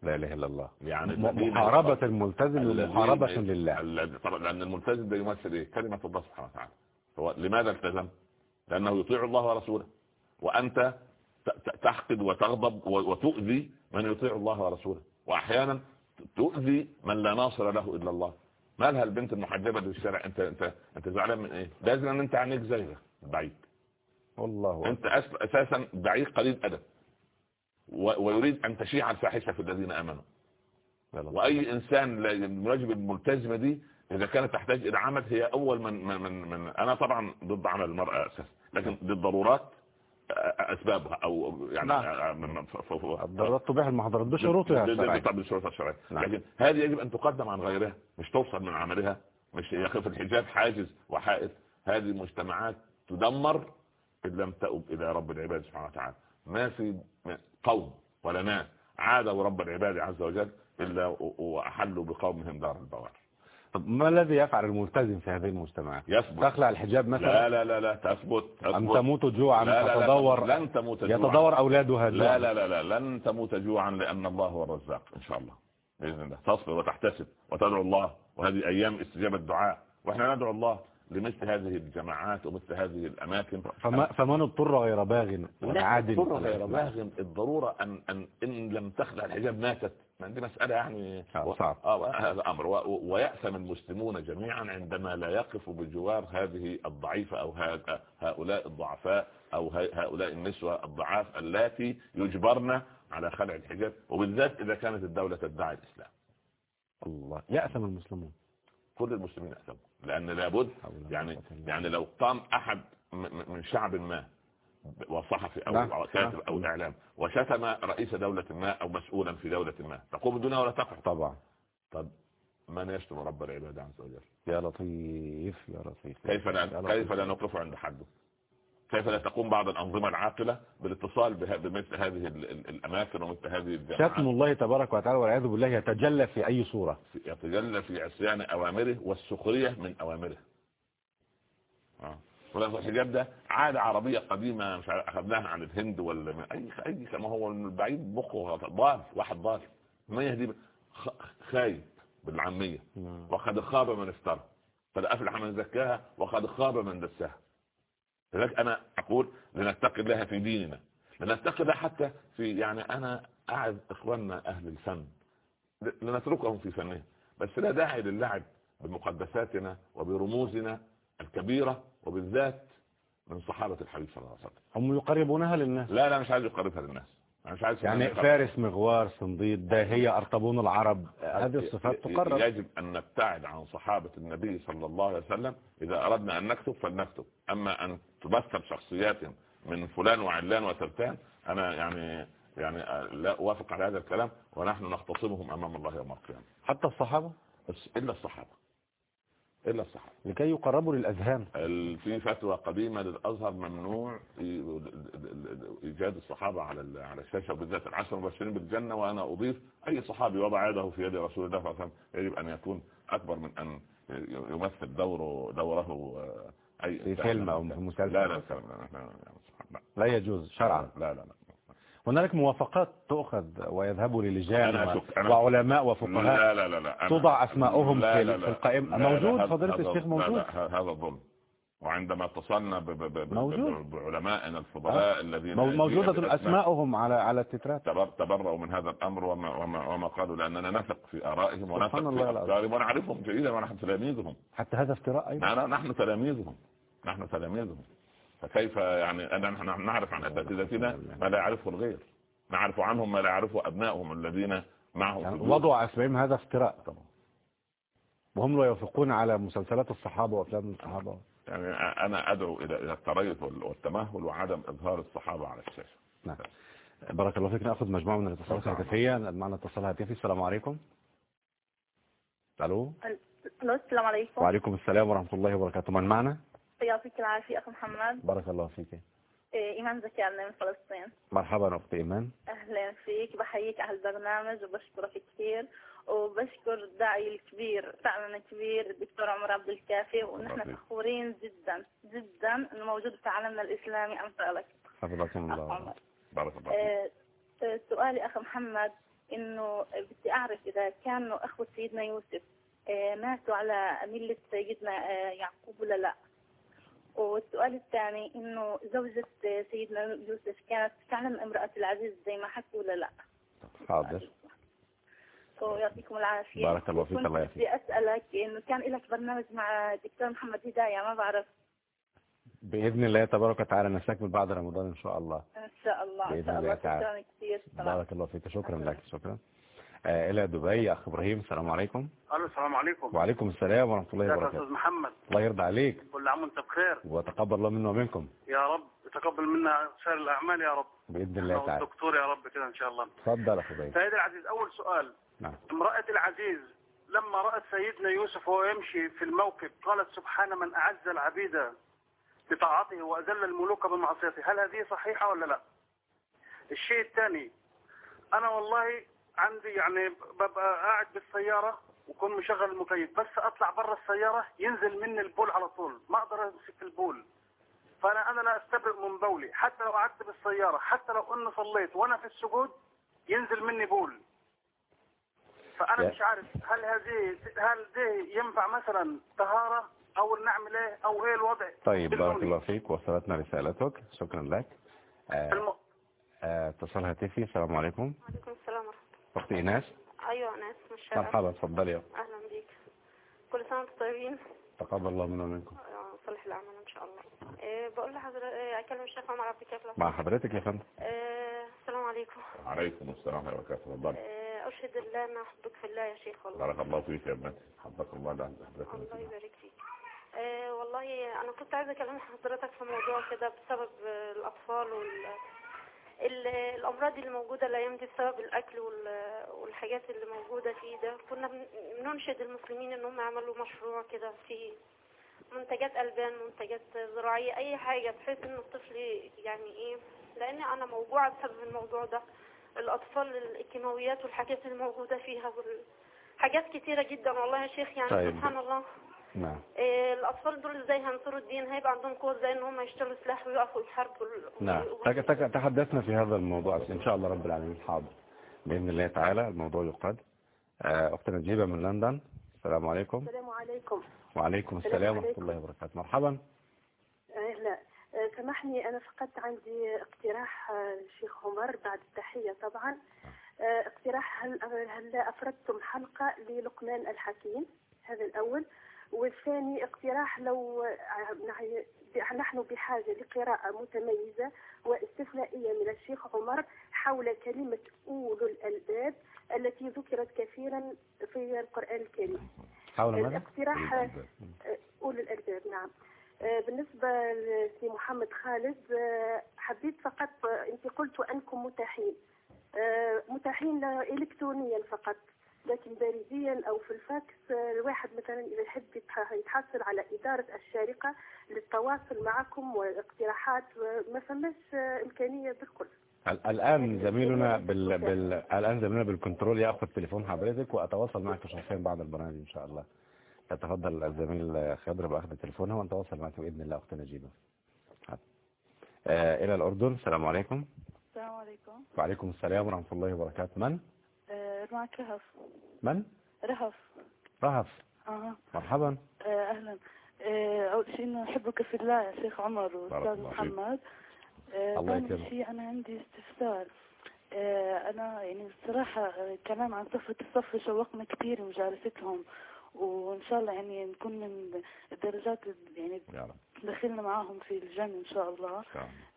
لا إله إلا الله. يعني محاربة الملتزم محاربة لله. لأن الملتزم ده يمثل إيه؟ كلمة الله سبحانه وتعالى. هو لماذا التزم؟ لأنه يطيع الله ورسوله. وأنت تحقد وتغضب وتؤذي من يطيع الله ورسوله. واحيانا تؤذي من لا ناصر له إلا الله. مالها البنت المحجبة اللي في الشارع؟ انت انت أنت زعلان من إيه؟ لازم إن أنت عنيك زيها بعيد. والله أنت أساسا بعيد قليل ادب ويريد أن تشيع الفاحشة في الذين آمنوا. وأي إنسان الواجب الملتزمة دي إذا كانت تحتاج إلى عمل هي أول من من من, من أنا طبعا ضد عمل المرأة أساسا. لكن للضرورات أسبابها أو يعني نعم. من- ف- ف- ف- الضرورات تبيح المحاضرات بشروطها ب- ب- الشرعية. بالطبع بشروطها الشرعية نعم. لكن هذه يجب أن تقدم عن غيرها مش توصل من عملها مش يخف الحجاب حاجز وحائط هذه مجتمعات تدمر إن لم تؤب إلى رب العباد سبحانه وتعالى ما في قوم ولا ناس عادوا رب العباد عز وجل إلا وأحلوا بقومهم دار البوار طب ما الذي يفعل الملتزم في هذه المجتمعات يثبت. تخلع الحجاب مثلا؟ لا لا لا لا تثبت. أم تثبت. تموت جوعا لا لا لا فتدور لن تموت جوعا. يتدور أولادها لا لا لا لا لن تموت جوعا لأن الله هو الرزاق إن شاء الله بإذن الله. تصبر وتحتسب وتدعو الله وهذه أيام استجابة الدعاء وإحنا ندعو الله. لمثل هذه الجماعات ومثل هذه الأماكن. فما فمن اضطر غير باغ ولا عاد اضطر غير باغ. الضرورة أن, أن إن لم تخلع الحجاب ماتت. ما دي مسألة يعني. آه، صعب. آه هذا أمر. ويأثم المسلمون جميعا عندما لا يقفوا بجوار هذه الضعيفة أو هؤلاء الضعفاء أو هؤلاء النسوة الضعاف اللاتي يجبرن على خلع الحجاب. وبالذات إذا كانت الدولة تدعي الإسلام. الله. يأثم المسلمون. كل المسلمين يأثموا لأن لابد يعني يعني لو قام م- من شعب ما وصحفي أو نعم. كاتب نعم. أو إعلام وشتم رئيس دولة ما أو مسؤولا في دولة ما تقوم الدنيا ولا تقع. طبعا. طب من يشتم رب العباد عز وجل؟ يا لطيف يا لطيف. كيف لا كيف لا نوقف عند حده؟ كيف لا تقوم بعض الأنظمة العاقلة بالاتصال بمثل هذه الأماكن ومثل هذه الجامعات؟ شتم الله تبارك وتعالى والعياذ بالله يتجلى في أي صورة. يتجلى في عصيان أوامره والسخرية من أوامره. آه. الحجاب ده عادة عربية قديمة مش أخذناها عن الهند ولا من أي أي كما هو البعيد مخه ضال واحد ضال. ما يهدي خايب بالعامية. نعم. وقد خاب من افترى. قد أفلح من زكاها وقد خاب من دساها. لذلك أنا أقول لنتقي الله في ديننا. لنتقي الله حتى في يعني أنا أعد إخواننا أهل الفن. لنتركهم في فنهم بس لا داعي للعب بمقدساتنا وبرموزنا الكبيرة وبالذات من صحابة الحبيب صلى الله عليه وسلم. هم يقربونها للناس. لا لا مش عايز يقربها للناس. مش عايز يعني فارس مغوار صنديد داهية أرطبون العرب. هذه الصفات تقرب يجب أن نبتعد عن صحابة النبي صلى الله عليه وسلم. إذا أردنا أن نكتب فلنكتب. أما أن تمثل شخصيات من فلان وعلان وترتان أنا يعني يعني لا أوافق على هذا الكلام ونحن نختصمهم أمام الله يوم القيامة. حتى الصحابة؟ إلا الصحابة. إلا الصحابة لكي يقربوا للأذهان في فتوى قديمة للأزهر ممنوع إيجاد الصحابة على على الشاشة وبالذات العشر المبشرين بالجنة وأنا أضيف أي صحابي وضع يده في يد رسول الله صلى الله عليه وسلم يجب أن يكون أكبر من أن يمثل دوره دوره أي في فيلم أو مسلسل لا لا لا, لا, لا يجوز شرعا لا لا لا هنالك موافقات تؤخذ ويذهبوا للجان وعلماء وفقهاء. لا لا لا لا توضع أسماءهم لا لا لا. في القائمة. موجود فضيلة الشيخ موجود؟ هذا ظلم. وعندما اتصلنا بعلمائنا الفضلاء الذين موجودة أسماءهم على على التترات. تبرؤوا من هذا الأمر وما, وما, وما قالوا لأننا نثق في آرائهم ونثق في أفكارهم ونعرفهم جيدا ونحن تلاميذهم. حتى هذا افتراء أيضا. نحن تلاميذهم. نحن تلاميذهم. فكيف يعني نحن نعرف عن أساتذتنا ما لا يعرفه الغير. نعرف عنهم ما لا يعرفه أبنائهم الذين معهم يعني وضع أسمائهم هذا افتراء. طبعا. وهم لا يوافقون على مسلسلات الصحابة وأفلام الصحابة. يعني أنا أدعو إلى التريث والتمهل وعدم إظهار الصحابة على الشاشة. نعم. بارك الله فيك. نأخذ مجموعة من الاتصالات الهاتفية. معنا اتصال هاتفي. السلام عليكم. ألو؟ ألو السلام عليكم. وعليكم السلام ورحمة الله وبركاته. من معنا؟ يعطيك العافية أخ محمد. بارك الله فيك. إيه، إيمان زكي من فلسطين مرحبا أختي إيمان. أهلا فيك بحييك على البرنامج وبشكرك كثير. وبشكر الداعي الكبير فعلا كبير الدكتور عمر عبد الكافي ونحن فخورين جدا جدا إنه موجود في عالمنا الإسلامي أمثالك. حفظكم الله. بارك الله آه سؤالي اخ محمد إنه بدي أعرف إذا كانوا إخوة سيدنا يوسف آه ماتوا على ملة سيدنا يعقوب ولا لا؟ والسؤال الثاني إنه زوجة سيدنا يوسف كانت فعلا امرأة العزيز زي ما حكوا ولا لا؟ حاضر. ويعطيكم العافية. بارك الله فيك الله يعافيك. بدي أسألك إنه كان لك برنامج مع الدكتور محمد هداية ما بعرف. بإذن الله تبارك وتعالى نستكمل بعد رمضان إن شاء الله. إن شاء الله. بإذن الله تعالى. بارك الله فيك شكرا لك شكرا. إلى دبي. أخ إبراهيم السلام عليكم. ألو السلام عليكم. وعليكم السلام ورحمة الله وبركاته. أستاذ محمد؟ الله يرضى عليك. كل عام وأنت بخير. وتقبل الله منا ومنكم. يا رب تقبل منا سائر الأعمال يا رب. بإذن الله تعالى. الدكتور يا رب كده إن شاء الله. تفضل يا أخي إبراهيم. سيدي العزيز أول سؤال. نعم. امرأة العزيز لما رأت سيدنا يوسف وهو يمشي في الموكب قالت سبحان من أعز العبيد بطاعته وأذل الملوك بمعصيته. هل هذه صحيحة ولا لا؟ الشيء الثاني أنا والله عندي يعني ببقى قاعد بالسيارة وكون مشغل المكيف بس أطلع برا السيارة ينزل مني البول على طول ما أقدر أمسك البول. فأنا أنا لا أستبرئ من بولي حتى لو قعدت بالسيارة حتى لو أني صليت وأنا في السجود ينزل مني بول. فأنا مش عارف هل هذه هل ده ينفع مثلا طهارة أو نعمل إيه أو إيه الوضع طيب بارك الله فيك وصلتنا رسالتك. شكرا لك. آه. آه اتصال هاتفي. السلام عليكم. وعليكم السلام ورحمة أختي إيناس. الله أيوة إيناس من الشارع مرحبا تفضلي أهلا بيك. كل سنة وأنتم طيبين؟ تقبل الله منا ومنكم صلح الأعمال إن شاء الله. إيه بقول لحضرتك إيه أكلم الشيخ عمر عبد الكافي مع حضرتك يا فندم. إيه السلام عليكم. وعليكم السلام ورحمة الله وبركاته. تفضلي إيه أشهد الله أن أحبك في الله يا شيخ والله. بارك الله فيك يا ابنتي. حبك الله ده حضرتك. الله يبارك فيك. إيه والله أنا كنت عايزة أكلم حضرتك في موضوع كده بسبب الأطفال وال ال- الأمراض اللي موجودة الأيام دي بسبب الأكل وال- والحاجات اللي موجودة فيه ده. كنا بن- بننشد المسلمين إن هم يعملوا مشروع كده في منتجات ألبان منتجات زراعية أي حاجة بحيث إن الطفل يعني إيه لأن أنا موجوعة بسبب الموضوع ده. الأطفال الكيماويات والحاجات الموجودة فيها وال- حاجات كتيرة جدا والله يا شيخ يعني طيب. سبحان الله. نعم. إيه، الأطفال دول إزاي هينصروا الدين؟ هيبقى عندهم قوة إزاي إن هم يشتروا سلاح ويقفوا يحاربوا نعم. تحدثنا في هذا الموضوع. إن شاء الله رب العالمين حاضر. بإذن الله تعالى الموضوع يقاد. آه، أختنا نجيبة من لندن. السلام عليكم. السلام عليكم. وعليكم السلام عليكم. الله وبركاته. مرحبا. أهلا آه، سامحني أنا فقط عندي اقتراح آه، الشيخ عمر بعد التحية طبعا. اقتراح هل هل أفردتم حلقة للقمان الحكيم؟ هذا الأول. والثاني اقتراح لو نحن بحاجة لقراءة متميزة واستثنائية من الشيخ عمر حول كلمة أولو الألباب التي ذكرت كثيرا في القرآن الكريم. حول ماذا؟ الاقتراح أولي الألباب. نعم. آه، بالنسبة لمحمد خالد آه، حبيت فقط آه، أنت قلت أنكم متاحين. متاحين إلكترونيا فقط. لكن بريديا أو في الفاكس آه، الواحد مثلا إذا يحب يتح- يتحصل على إدارة الشركة للتواصل معكم والاقتراحات آه، ما فماش آه، إمكانية بالكل. ال- الآن زميلنا بال... بال... الآن زميلنا بالكنترول يأخذ تليفون حضرتك وأتواصل معك شخصيا بعد البرنامج إن شاء الله. يتفضل الزميل خضر بأخذ تليفونها ونتواصل معك بإذن الله أختنا نجيبة. آه إلى الأردن. السلام عليكم. السلام عليكم. وعليكم السلام ورحمة الله وبركاته. من؟ معك رهف. من؟ رهف. رهف. آه. مرحبا. آه، أهلا. آه، أول شيء أحبك في الله يا شيخ عمر وأستاذ. محمد. آه، الله يكرمك. شيء أنا عندي استفسار. آه، أنا يعني الصراحة كلام عن صفة الصف شوقنا كثير مجالستهم وإن شاء الله يعني نكون من الدرجات يعني دخلنا معاهم في الجنة إن شاء الله.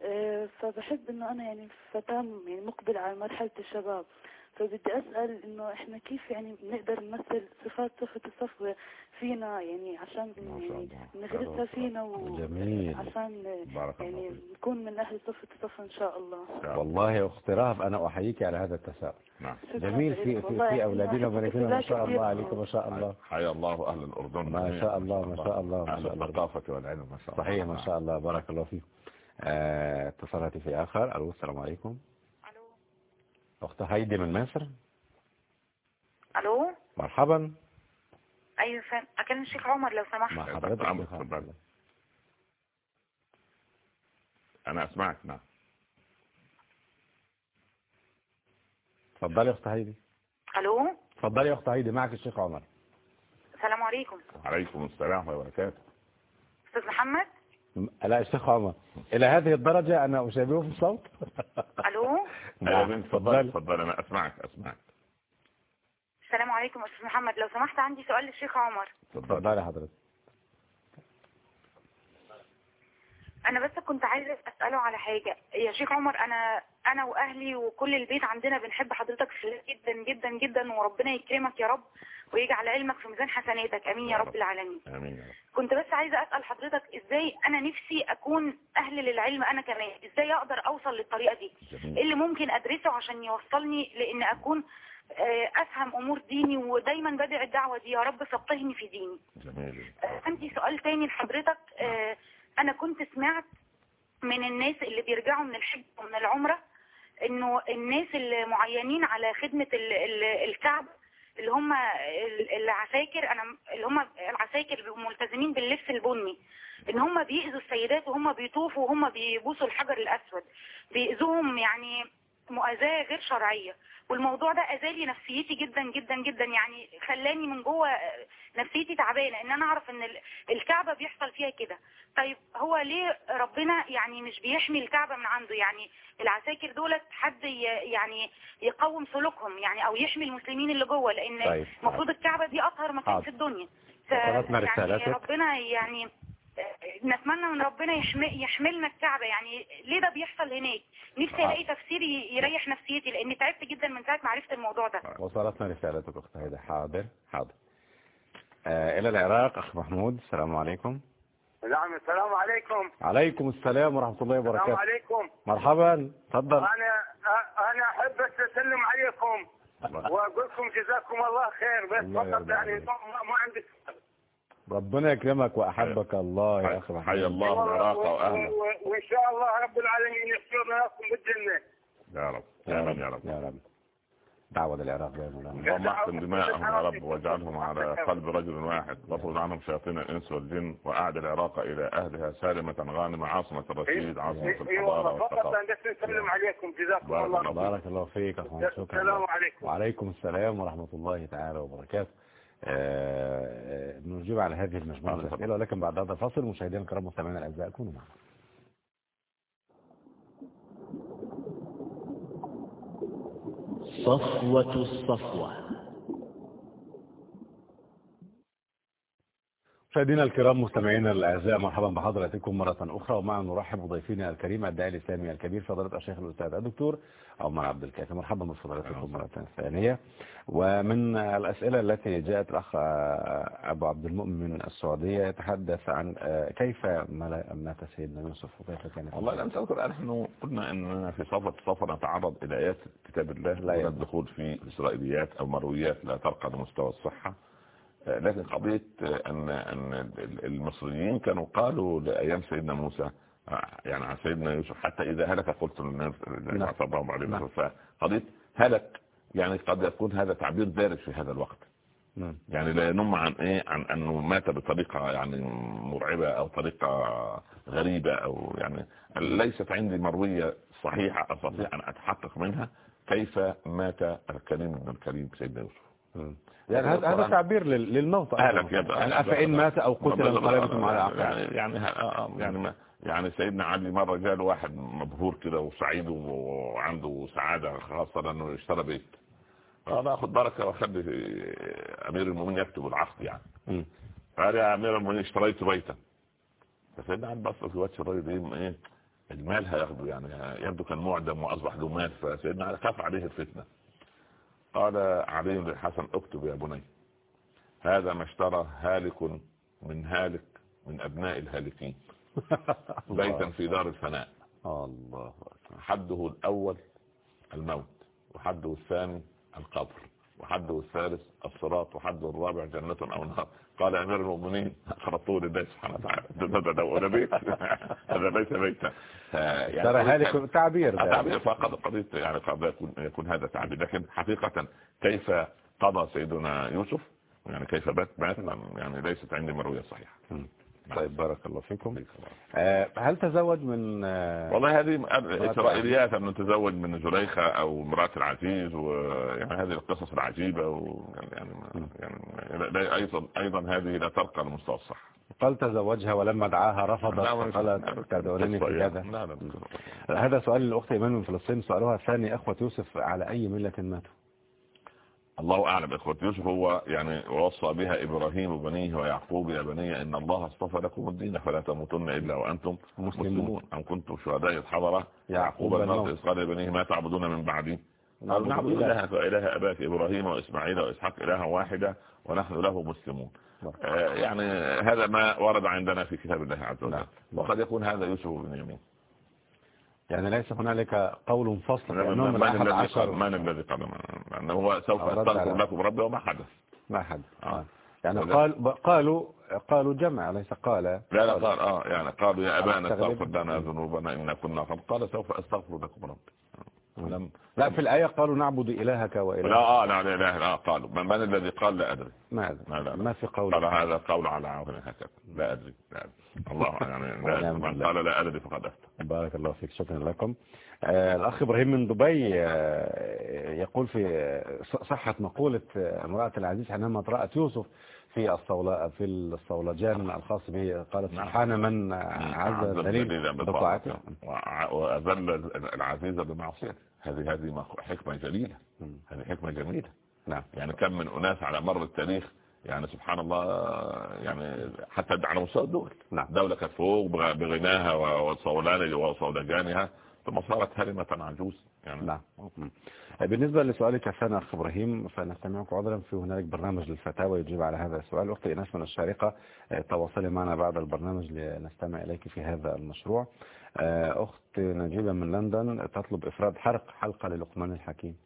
آه، فبحب إنه أنا يعني فتاة يعني مقبل على مرحلة الشباب. فبدي أسأل إنه إحنا كيف يعني بنقدر نمثل صفات صفة الصفوة فينا يعني عشان يعني نغرسها فينا جميل. وعشان يعني نكون من أهل صفة الصفوة إن شاء الله. والله يا أخت رهف أنا أحييك على هذا التساؤل. نعم. جميل. في في, في أولادنا وبناتنا ما بالله شاء الله. عليكم ما شاء الله. حيا الله أهل الأردن. ما شاء الله ما شاء الله. ما أهل شاء الله. الثقافة والعلم ما شاء الله. صحيح ما شاء الله. بارك الله فيك. آه، اتصال هاتفي آخر. ألو السلام عليكم. أخت هايدي من مصر. ألو؟ مرحبا. أيوه فندم اكلم الشيخ عمر لو سمحت. مع حضرتك. تفضل. أنا أسمعك نعم. اتفضلي يا أخت هايدي ألو؟ اتفضلي يا أخت هايدي معك الشيخ عمر. السلام عليكم. عليكم السلام ورحمة الله وبركاته. أستاذ محمد؟ لا الشيخ عمر. إلى هذه الدرجة أنا أشابهه في الصوت ألو؟ أيوة نعم، تفضل تفضل. أنا أسمعك أسمعك. السلام عليكم أستاذ محمد. لو سمحت عندي سؤال للشيخ عمر. اتفضلي حضرتك. أنا بس كنت عايزة أسأله على حاجة. يا شيخ عمر أنا أنا وأهلي وكل البيت عندنا بنحب حضرتك جدا جدا جدا وربنا يكرمك يا رب. ويجعل علمك في ميزان حسناتك. آمين يا رب العالمين. رب. كنت بس عايزة أسأل حضرتك إزاي أنا نفسي أكون أهل للعلم أنا كمان؟ إزاي أقدر أوصل للطريقة دي؟ إيه اللي ممكن أدرسه عشان يوصلني لإن أكون آه، أفهم أمور ديني ودايما بدعي الدعوة دي؟ يا رب فقهني في ديني. جميل. آه، عندي سؤال تاني لحضرتك. آه، أنا كنت سمعت من الناس اللي بيرجعوا من الحج ومن العمرة إنه الناس اللي معينين على خدمة ال- ال- الكعب اللي هم ال- العساكر أنا اللي هم العساكر ملتزمين باللبس البني إن هم بيأذوا السيدات وهم بيطوفوا وهم بيبوسوا الحجر الأسود بيأذوهم يعني مؤاذاة غير شرعية والموضوع ده أذالي نفسيتي جدا جدا جدا يعني خلاني من جوه نفسيتي تعبانة إن أنا أعرف إن ال- الكعبة بيحصل فيها كده طيب هو ليه ربنا يعني مش بيحمي الكعبة من عنده يعني العساكر دولت حد يعني يقوم سلوكهم يعني أو يحمي المسلمين اللي جوه لأن طيب. المفروض الكعبة دي أطهر مكان. في الدنيا يعني. ربنا يعني نتمنى من ربنا يحمي يحملنا الكعبة. يعني ليه ده بيحصل هناك؟ نفسي الاقي تفسير يريح نفسيتي لاني تعبت جدا من ساعة ما عرفت الموضوع ده. وصلتنا رسالتك أخت هايدي حاضر حاضر. آه إلى العراق أخ محمود السلام عليكم. نعم السلام عليكم. عليكم السلام ورحمة الله السلام وبركاته. عليكم. مرحبا تفضل. أنا أنا أحب اسلم عليكم. واقول لكم جزاكم الله خير. بس فقط يعني ما عندي ربنا يكرمك وأحبك. الله يا أخي محمد حي الله العراق وأهله. و- وإن شاء الله رب العالمين يحشرنا لكم بالجنة. يا رب. آمين يا رب. يا رب. دعوة للعراق يا مولانا. اللهم احسن دماءهم يا رب واجعلهم على قلب رجل واحد. واطرد عنهم شياطين الإنس والجن وأعد العراق إلى أهلها سالمة غانمة عاصمة الرشيد عاصمة اي والله الحضاره فقط والثقافة. أنا بس نسلم عليكم. جزاكم بارك الله بارك الله فيك يا شكرا. السلام عليكم. وعليكم السلام ورحمة الله تعالى وبركاته. نجيب على هذه المجموعة من الأسئلة ولكن بعد هذا الفصل مشاهدينا الكرام مستمعينا الأعزاء كونوا معنا. صفوة الصفوة. مشاهدينا الكرام مستمعينا الأعزاء مرحبا بحضراتكم مرة أخرى. ومعنا نرحب بضيفنا الكريم الداعي الإسلامي الكبير فضيلة الشيخ الأستاذ الدكتور عمر عبد الكافي. مرحبا بفضيلتكم مرة ثانية. ومن الأسئلة التي جاءت الأخ أبو عبد المؤمن من السعودية يتحدث عن كيف مات سيدنا يوسف؟ وكيف كانت والله لم تذكر نحن قلنا اننا في صفة الصفر نتعرض إلى آيات كتاب الله لا الدخول في إسرائيليات أو مرويات لا ترقى لمستوى الصحة. آه، لكن قضية آه، أن أن المصريين كانوا قالوا لأيام سيدنا موسى آه، يعني عن سيدنا يوسف حتى إذا هلك قلت للناس نعم. الله عليه نعم. وسلم فقضية هلك يعني قد يكون هذا تعبير دارج في هذا الوقت نعم. يعني لا ينم عن إيه عن أنه مات بطريقة يعني مرعبة أو طريقة غريبة أو يعني ليست عندي مروية صحيحة استطيع ان أتحقق منها كيف مات الكريم ابن الكريم سيدنا يوسف يعني هذا هذا تعبير لل- للموت يبقى يعني أفإن مات أو قتل انقلبتم على يعني اعقابكم يعني آه، آه، يعني ما يعني سيدنا علي مرة جاء واحد مبهور كده وسعيد وعنده سعادة خاصة لأنه اشترى بيت. قال اخد بركة وأخلي أمير المؤمنين يكتب العقد يعني. قال يا أمير المؤمنين اشتريت بيتا. فسيدنا علي بص في وجه الراجل إيه إيه المال هياخده يعني يبدو كان معدم وأصبح له مال. فسيدنا علي خاف عليه الفتنة. قال علي للحسن اكتب يا بني هذا ما اشترى هالك من هالك من أبناء الهالكين بيتا في دار الفناء. الله حده الأول الموت وحده الثاني القبر وحده الثالث الصراط وحده الرابع جنة أو نار. قال أمير المؤمنين خرطوه لله سبحانه وتعالى. ده ده ده ولا بيت. هذا ليس بيتا يعني ترى هذا تعبير ده. تعبير. فقط قضية يعني قد يكون يكون هذا تعبير. لكن حقيقة كيف قضى سيدنا يوسف؟ يعني كيف بات مات يعني ليست عندي مروية صحيحة. طيب بارك الله فيكم. آه، هل تزوج من آه، والله هذه اسرائيليات انه تزوج من زليخة أو امرأة العزيز ويعني هذه القصص العجيبة و يعني يعني لا- أيضا أيضا هذه لا ترقى لمستوى الصح. قال تزوجها ولما دعاها رفضت لا، فقالت تدعونني في كذا هذا سؤال للأخت إيمان من فلسطين سؤالها الثاني أخوة يوسف على أي ملة ماتوا؟ الله أعلم اخوة يوسف هو يعني وصى بها إبراهيم بنيه ويعقوب يا بني إن الله اصطفى لكم الدين فلا تموتن إلا وأنتم مسلمون. أم كنتم شهداء إذ حضر يعقوب الموت. إذ قال لبنيه ما تعبدون من بعدي؟ نعبد قالوا نعبد إله. إلهك وإله أباك إبراهيم وإسماعيل وإسحاق إلها واحدا ونحن له مسلمون. آه، يعني هذا ما ورد عندنا في كتاب الله عز وجل. وقد يكون هذا يوسف بن يمين. يعني ليس هنالك قول فصل من الأحد الذي قال عشر من الذي قال انه هو سوف على- لكم ربي وما حدث. ما حد آه. يعني ولا- قال قالوا قالوا جمع ليس قال لا لا قال. آه يعني قالوا يا أبانا التغليب. استغفر لنا ذنوبنا إنا كنا قد قال سوف أستغفر لكم ربي. ولم لا في الآية قالوا نعبد إلهك وإله لا لا لا لا, لا قالوا. من, من الذي قال؟ لا أدري. ما أدري. لا لا. ما في قول. قال هذا قول على عون هكذا. لا أدري لا أدري. الله يعني لا أدري. من. قال لا أدري فقد أفتى. بارك الله فيك شكرا لكم. آه الأخ إبراهيم من دبي آه يقول في ص- صحة مقولة آه، امرأة العزيز حينما رأت يوسف. في الصولة في الصولجان الخاص به. قالت سبحان من عز الدليل بطاعته. وأذل العزيز بمعصيته. هذه هذه حكمة جليلة. هذه حكمة جميلة. نعم. يعني كم من أناس على مر التاريخ يعني سبحان الله يعني حتى على مستوى الدول. نعم. دولة كانت فوق بغ- بغناها و- وصولان وصولجانها ثم صارت هرمة عجوز. يعني نعم. بالنسبة لسؤالك الثاني أخ إبراهيم فنستمعك عذرا في هنالك برنامج للفتاوى يجيب على هذا السؤال. أختي إيناس من الشارقة آه، تواصلي معنا بعد البرنامج لنستمع إليك في هذا المشروع. آه، أخت نجيبة من لندن تطلب إفراد حلق حلقة للقمان الحكيم.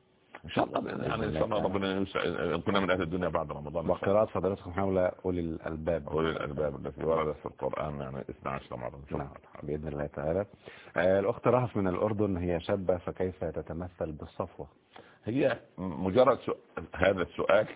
إن شاء الله يعني إن شاء الله ربنا يسع- كنا من أهل الدنيا بعد رمضان وقراءة فضلاتكم حول أولي الألباب. أولي الألباب التي وردت في القرآن يعني 12 مرة إن شاء نعم الله. بإذن الله تعالى. آه، الأخت رهف من الأردن هي شابة فكيف تتمثل بالصفوة؟ هي مجرد. هذا السؤال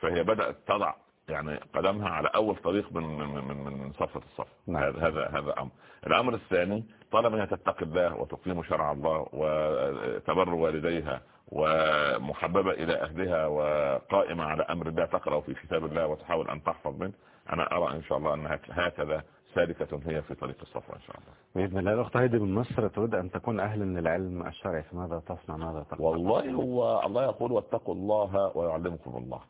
فهي بدأت تضع يعني قدمها على أول طريق من من من, من, صفة الصف نعم. هذا هذا هذا أمر. الأمر الثاني طالما هي تتقي الله وتقيم شرع الله وتبر والديها ومحببة إلى أهلها وقائمة على أمر الله تقرأ في كتاب الله وتحاول أن تحفظ منه. أنا أرى إن شاء الله أنها هكذا سالكة هي في طريق الصفوة إن شاء الله. بإذن الله. الأخت هيدي من مصر تريد أن تكون أهلا للعلم الشرعي فماذا تصنع؟ ماذا تقرأ والله هو الله يقول واتقوا الله ويعلمكم الله.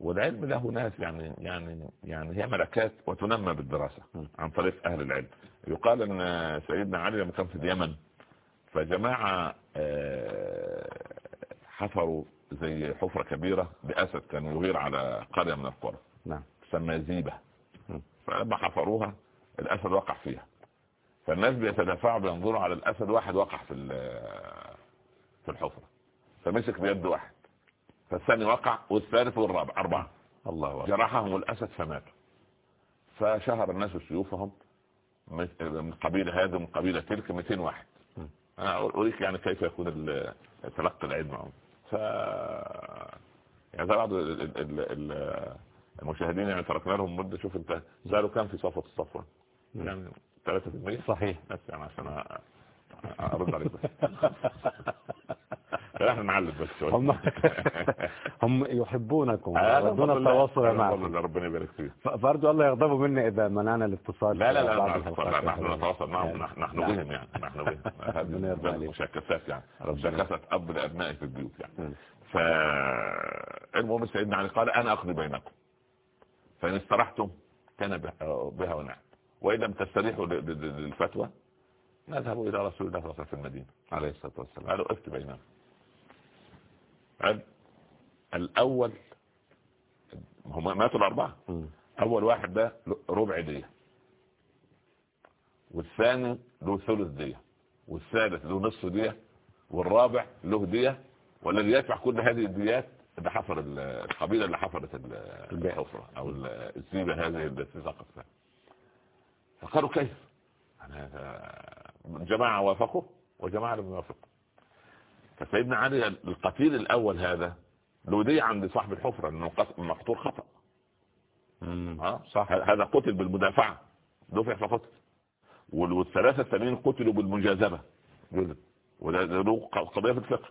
والعلم له ناس يعني يعني يعني هي ملكات وتنمى بالدراسة عن طريق أهل العلم. يقال أن سيدنا علي لما كان في اليمن فجماعة آه، حفروا زي حفرة كبيرة بأسد كان يغير على قرية من القرى. نعم. تسمى زيبة. فلما حفروها الأسد وقع فيها. فالناس بيتدافعوا بينظروا على الأسد واحد وقع في ال- في الحفرة. فمسك بيد واحد. فالثاني وقع والثالث والرابع أربعة. الله أكبر. جرحهم الأسد فماتوا. فشهر الناس سيوفهم من قبيلة هذه ومن قبيلة تلك 200 واحد. أنا أريك يعني كيف يكون تلقي العلم معهم. ف يعني زي بعض ال- ال- ال- ال- المشاهدين يعني تركنا لهم مدة شوف انت زالوا كام في صفوة الصفوة؟ يعني 3% صحيح. بس يعني عشان أرد عليك بس. إحنا نعلم بس. هم هم يحبونكم يردون الله. التواصل معكم ربنا يبارك فيك ف- فأرجو الله يغضبوا منا إذا منعنا الاتصال لا لا لا لا، نحن. نتواصل معهم يعني. نحن نعم. بهم يعني نحن بهم ربنا يرضى هذه عليك. مشاكسات يعني مشاكسات أب لابنائه في البيوت يعني فالمهم سيدنا علي قال أنا أقضي بينكم فإن استرحتم كان به- بها ونعم وإن لم تستريحوا للفتوى نذهب إلى رسول الله صلى الله عليه وسلم في المدينة عليه الصلاة والسلام قالوا افتي بيننا قال الأول هم ماتوا الأربعة. أول واحد ده ربع ديه والثاني له ثلث ديه والثالث له نصف ديه والرابع له ديه والذي يدفع كل هذه الديات اللي حفر ال- القبيلة اللي حفرت ال- الحفرة أو ال- الزيبه هذه التي سقط فيها. فقالوا كيف؟ يعني هذا- جماعة وافقوا وجماعة لم يوافقوا. فسيدنا علي القتيل الأول هذا له ديه عند صاحب الحفرة إنه قت- مقتول خطأ. آه صح. هذا قتل بالمدافعة. دفع فقتل وال- والثلاثة الثانيين قتلوا بالمجاذبه جزء. وده ده له ق- قضية في الفقه.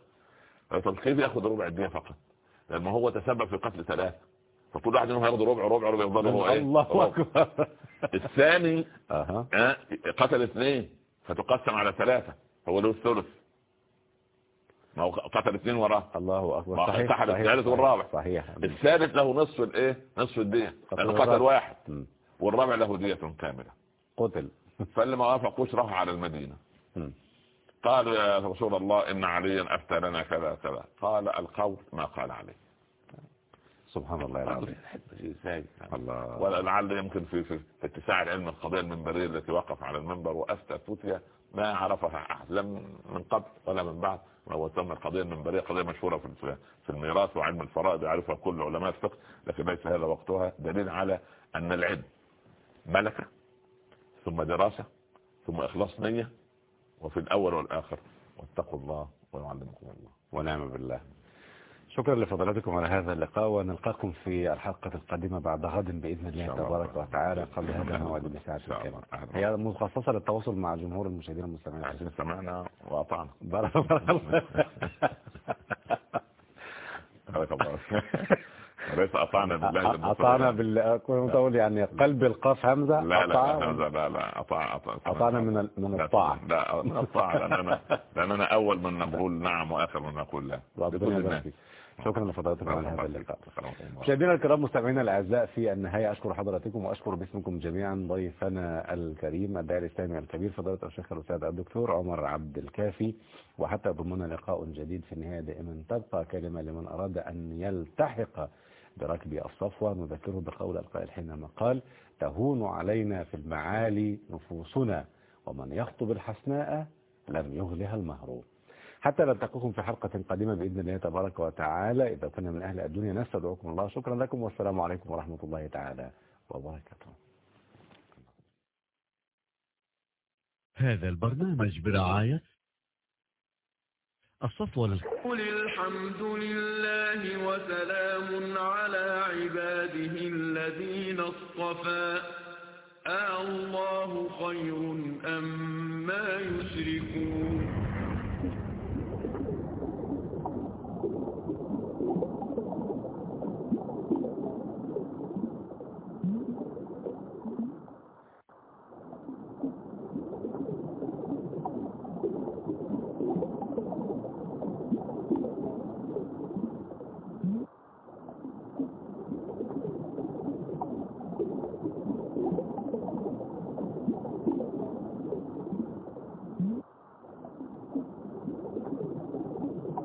طب كيف يأخذ ربع الديه فقط. لما هو تسبب في قتل ثلاثة فكل واحد منهم هياخد ربع ربع ربع يفضل هو إيه؟ الله. أكبر. الثاني آه، قتل اثنين فتقسم على ثلاثة. هو له الثلث. ما هو قتل اثنين وراه. الله هو صحيح صحيح، الثالث والرابع. صحيح. الثالث له نصف الايه؟ نصف الديه قتل لأنه الرابع. قتل واحد. مم. والرابع له دية كاملة. قتل. فاللي ما وافقوش راحوا على المدينة. قالوا يا رسول الله إن عليا أفتى لنا كذا كذا. قال القول ما قال عليه. سبحان الله العظيم. الله. ولعل يمكن في في اتساع العلم القضية المنبرية التي وقف على المنبر وأفتى فتيا ما عرفها أحد لا من قبل ولا من بعد وهو تم القضية المنبرية قضية مشهورة في في الميراث وعلم الفرائض يعرفها كل علماء الفقه لكن ليس هذا وقتها. دليل على أن العلم ملكة ثم دراسة ثم إخلاص نية وفي الأول والآخر واتقوا الله ويعلمكم الله. ونعم بالله. شكرا لفضلاتكم على هذا اللقاء ونلقاكم في الحلقة القادمة بعد غد بإذن الله تبارك وتعالى قبل هذا الموعد بساعة الكامل هي مخصصة للتواصل مع جمهور المشاهدين المستمعين عشان سمعنا وأطعنا. بارك الله بارك الله ليس أطعنا بالله أطعنا بال كنت أقول يعني قلب القاف همزة لا لا همزة لا لا أطاع أطاع أطعنا من من الطاعة. لا من الطاعة لأننا لأننا أول من نقول نعم وآخر من نقول لا. ربنا لكل يبارك الناس. فيك. شكرا لفضلاتكم على هذا اللقاء. مشاهدينا الكرام مستمعينا الأعزاء في النهاية أشكر حضراتكم وأشكر باسمكم جميعا ضيفنا الكريم الداعي الإسلامي الكبير فضيلة الشيخ الأستاذ الدكتور عمر عبد الكافي. وحتى ضمنا لقاء جديد في النهاية دائما تبقى كلمة لمن أراد أن يلتحق بركب الصفوة نذكره بقول القائل حينما قال تهون علينا في المعالي نفوسنا ومن يخطب الحسناء لم يغلها المهر. حتى نلتقيكم في حلقة قادمة بإذن الله تبارك وتعالى. إذا كنا من أهل الدنيا نستدعوكم الله. شكرا لكم والسلام عليكم ورحمة الله تعالى وبركاته. هذا البرنامج برعاية الصفوة قل الحمد لله وسلام على عباده الذين اصطفى. الله خير أم ما يشركون.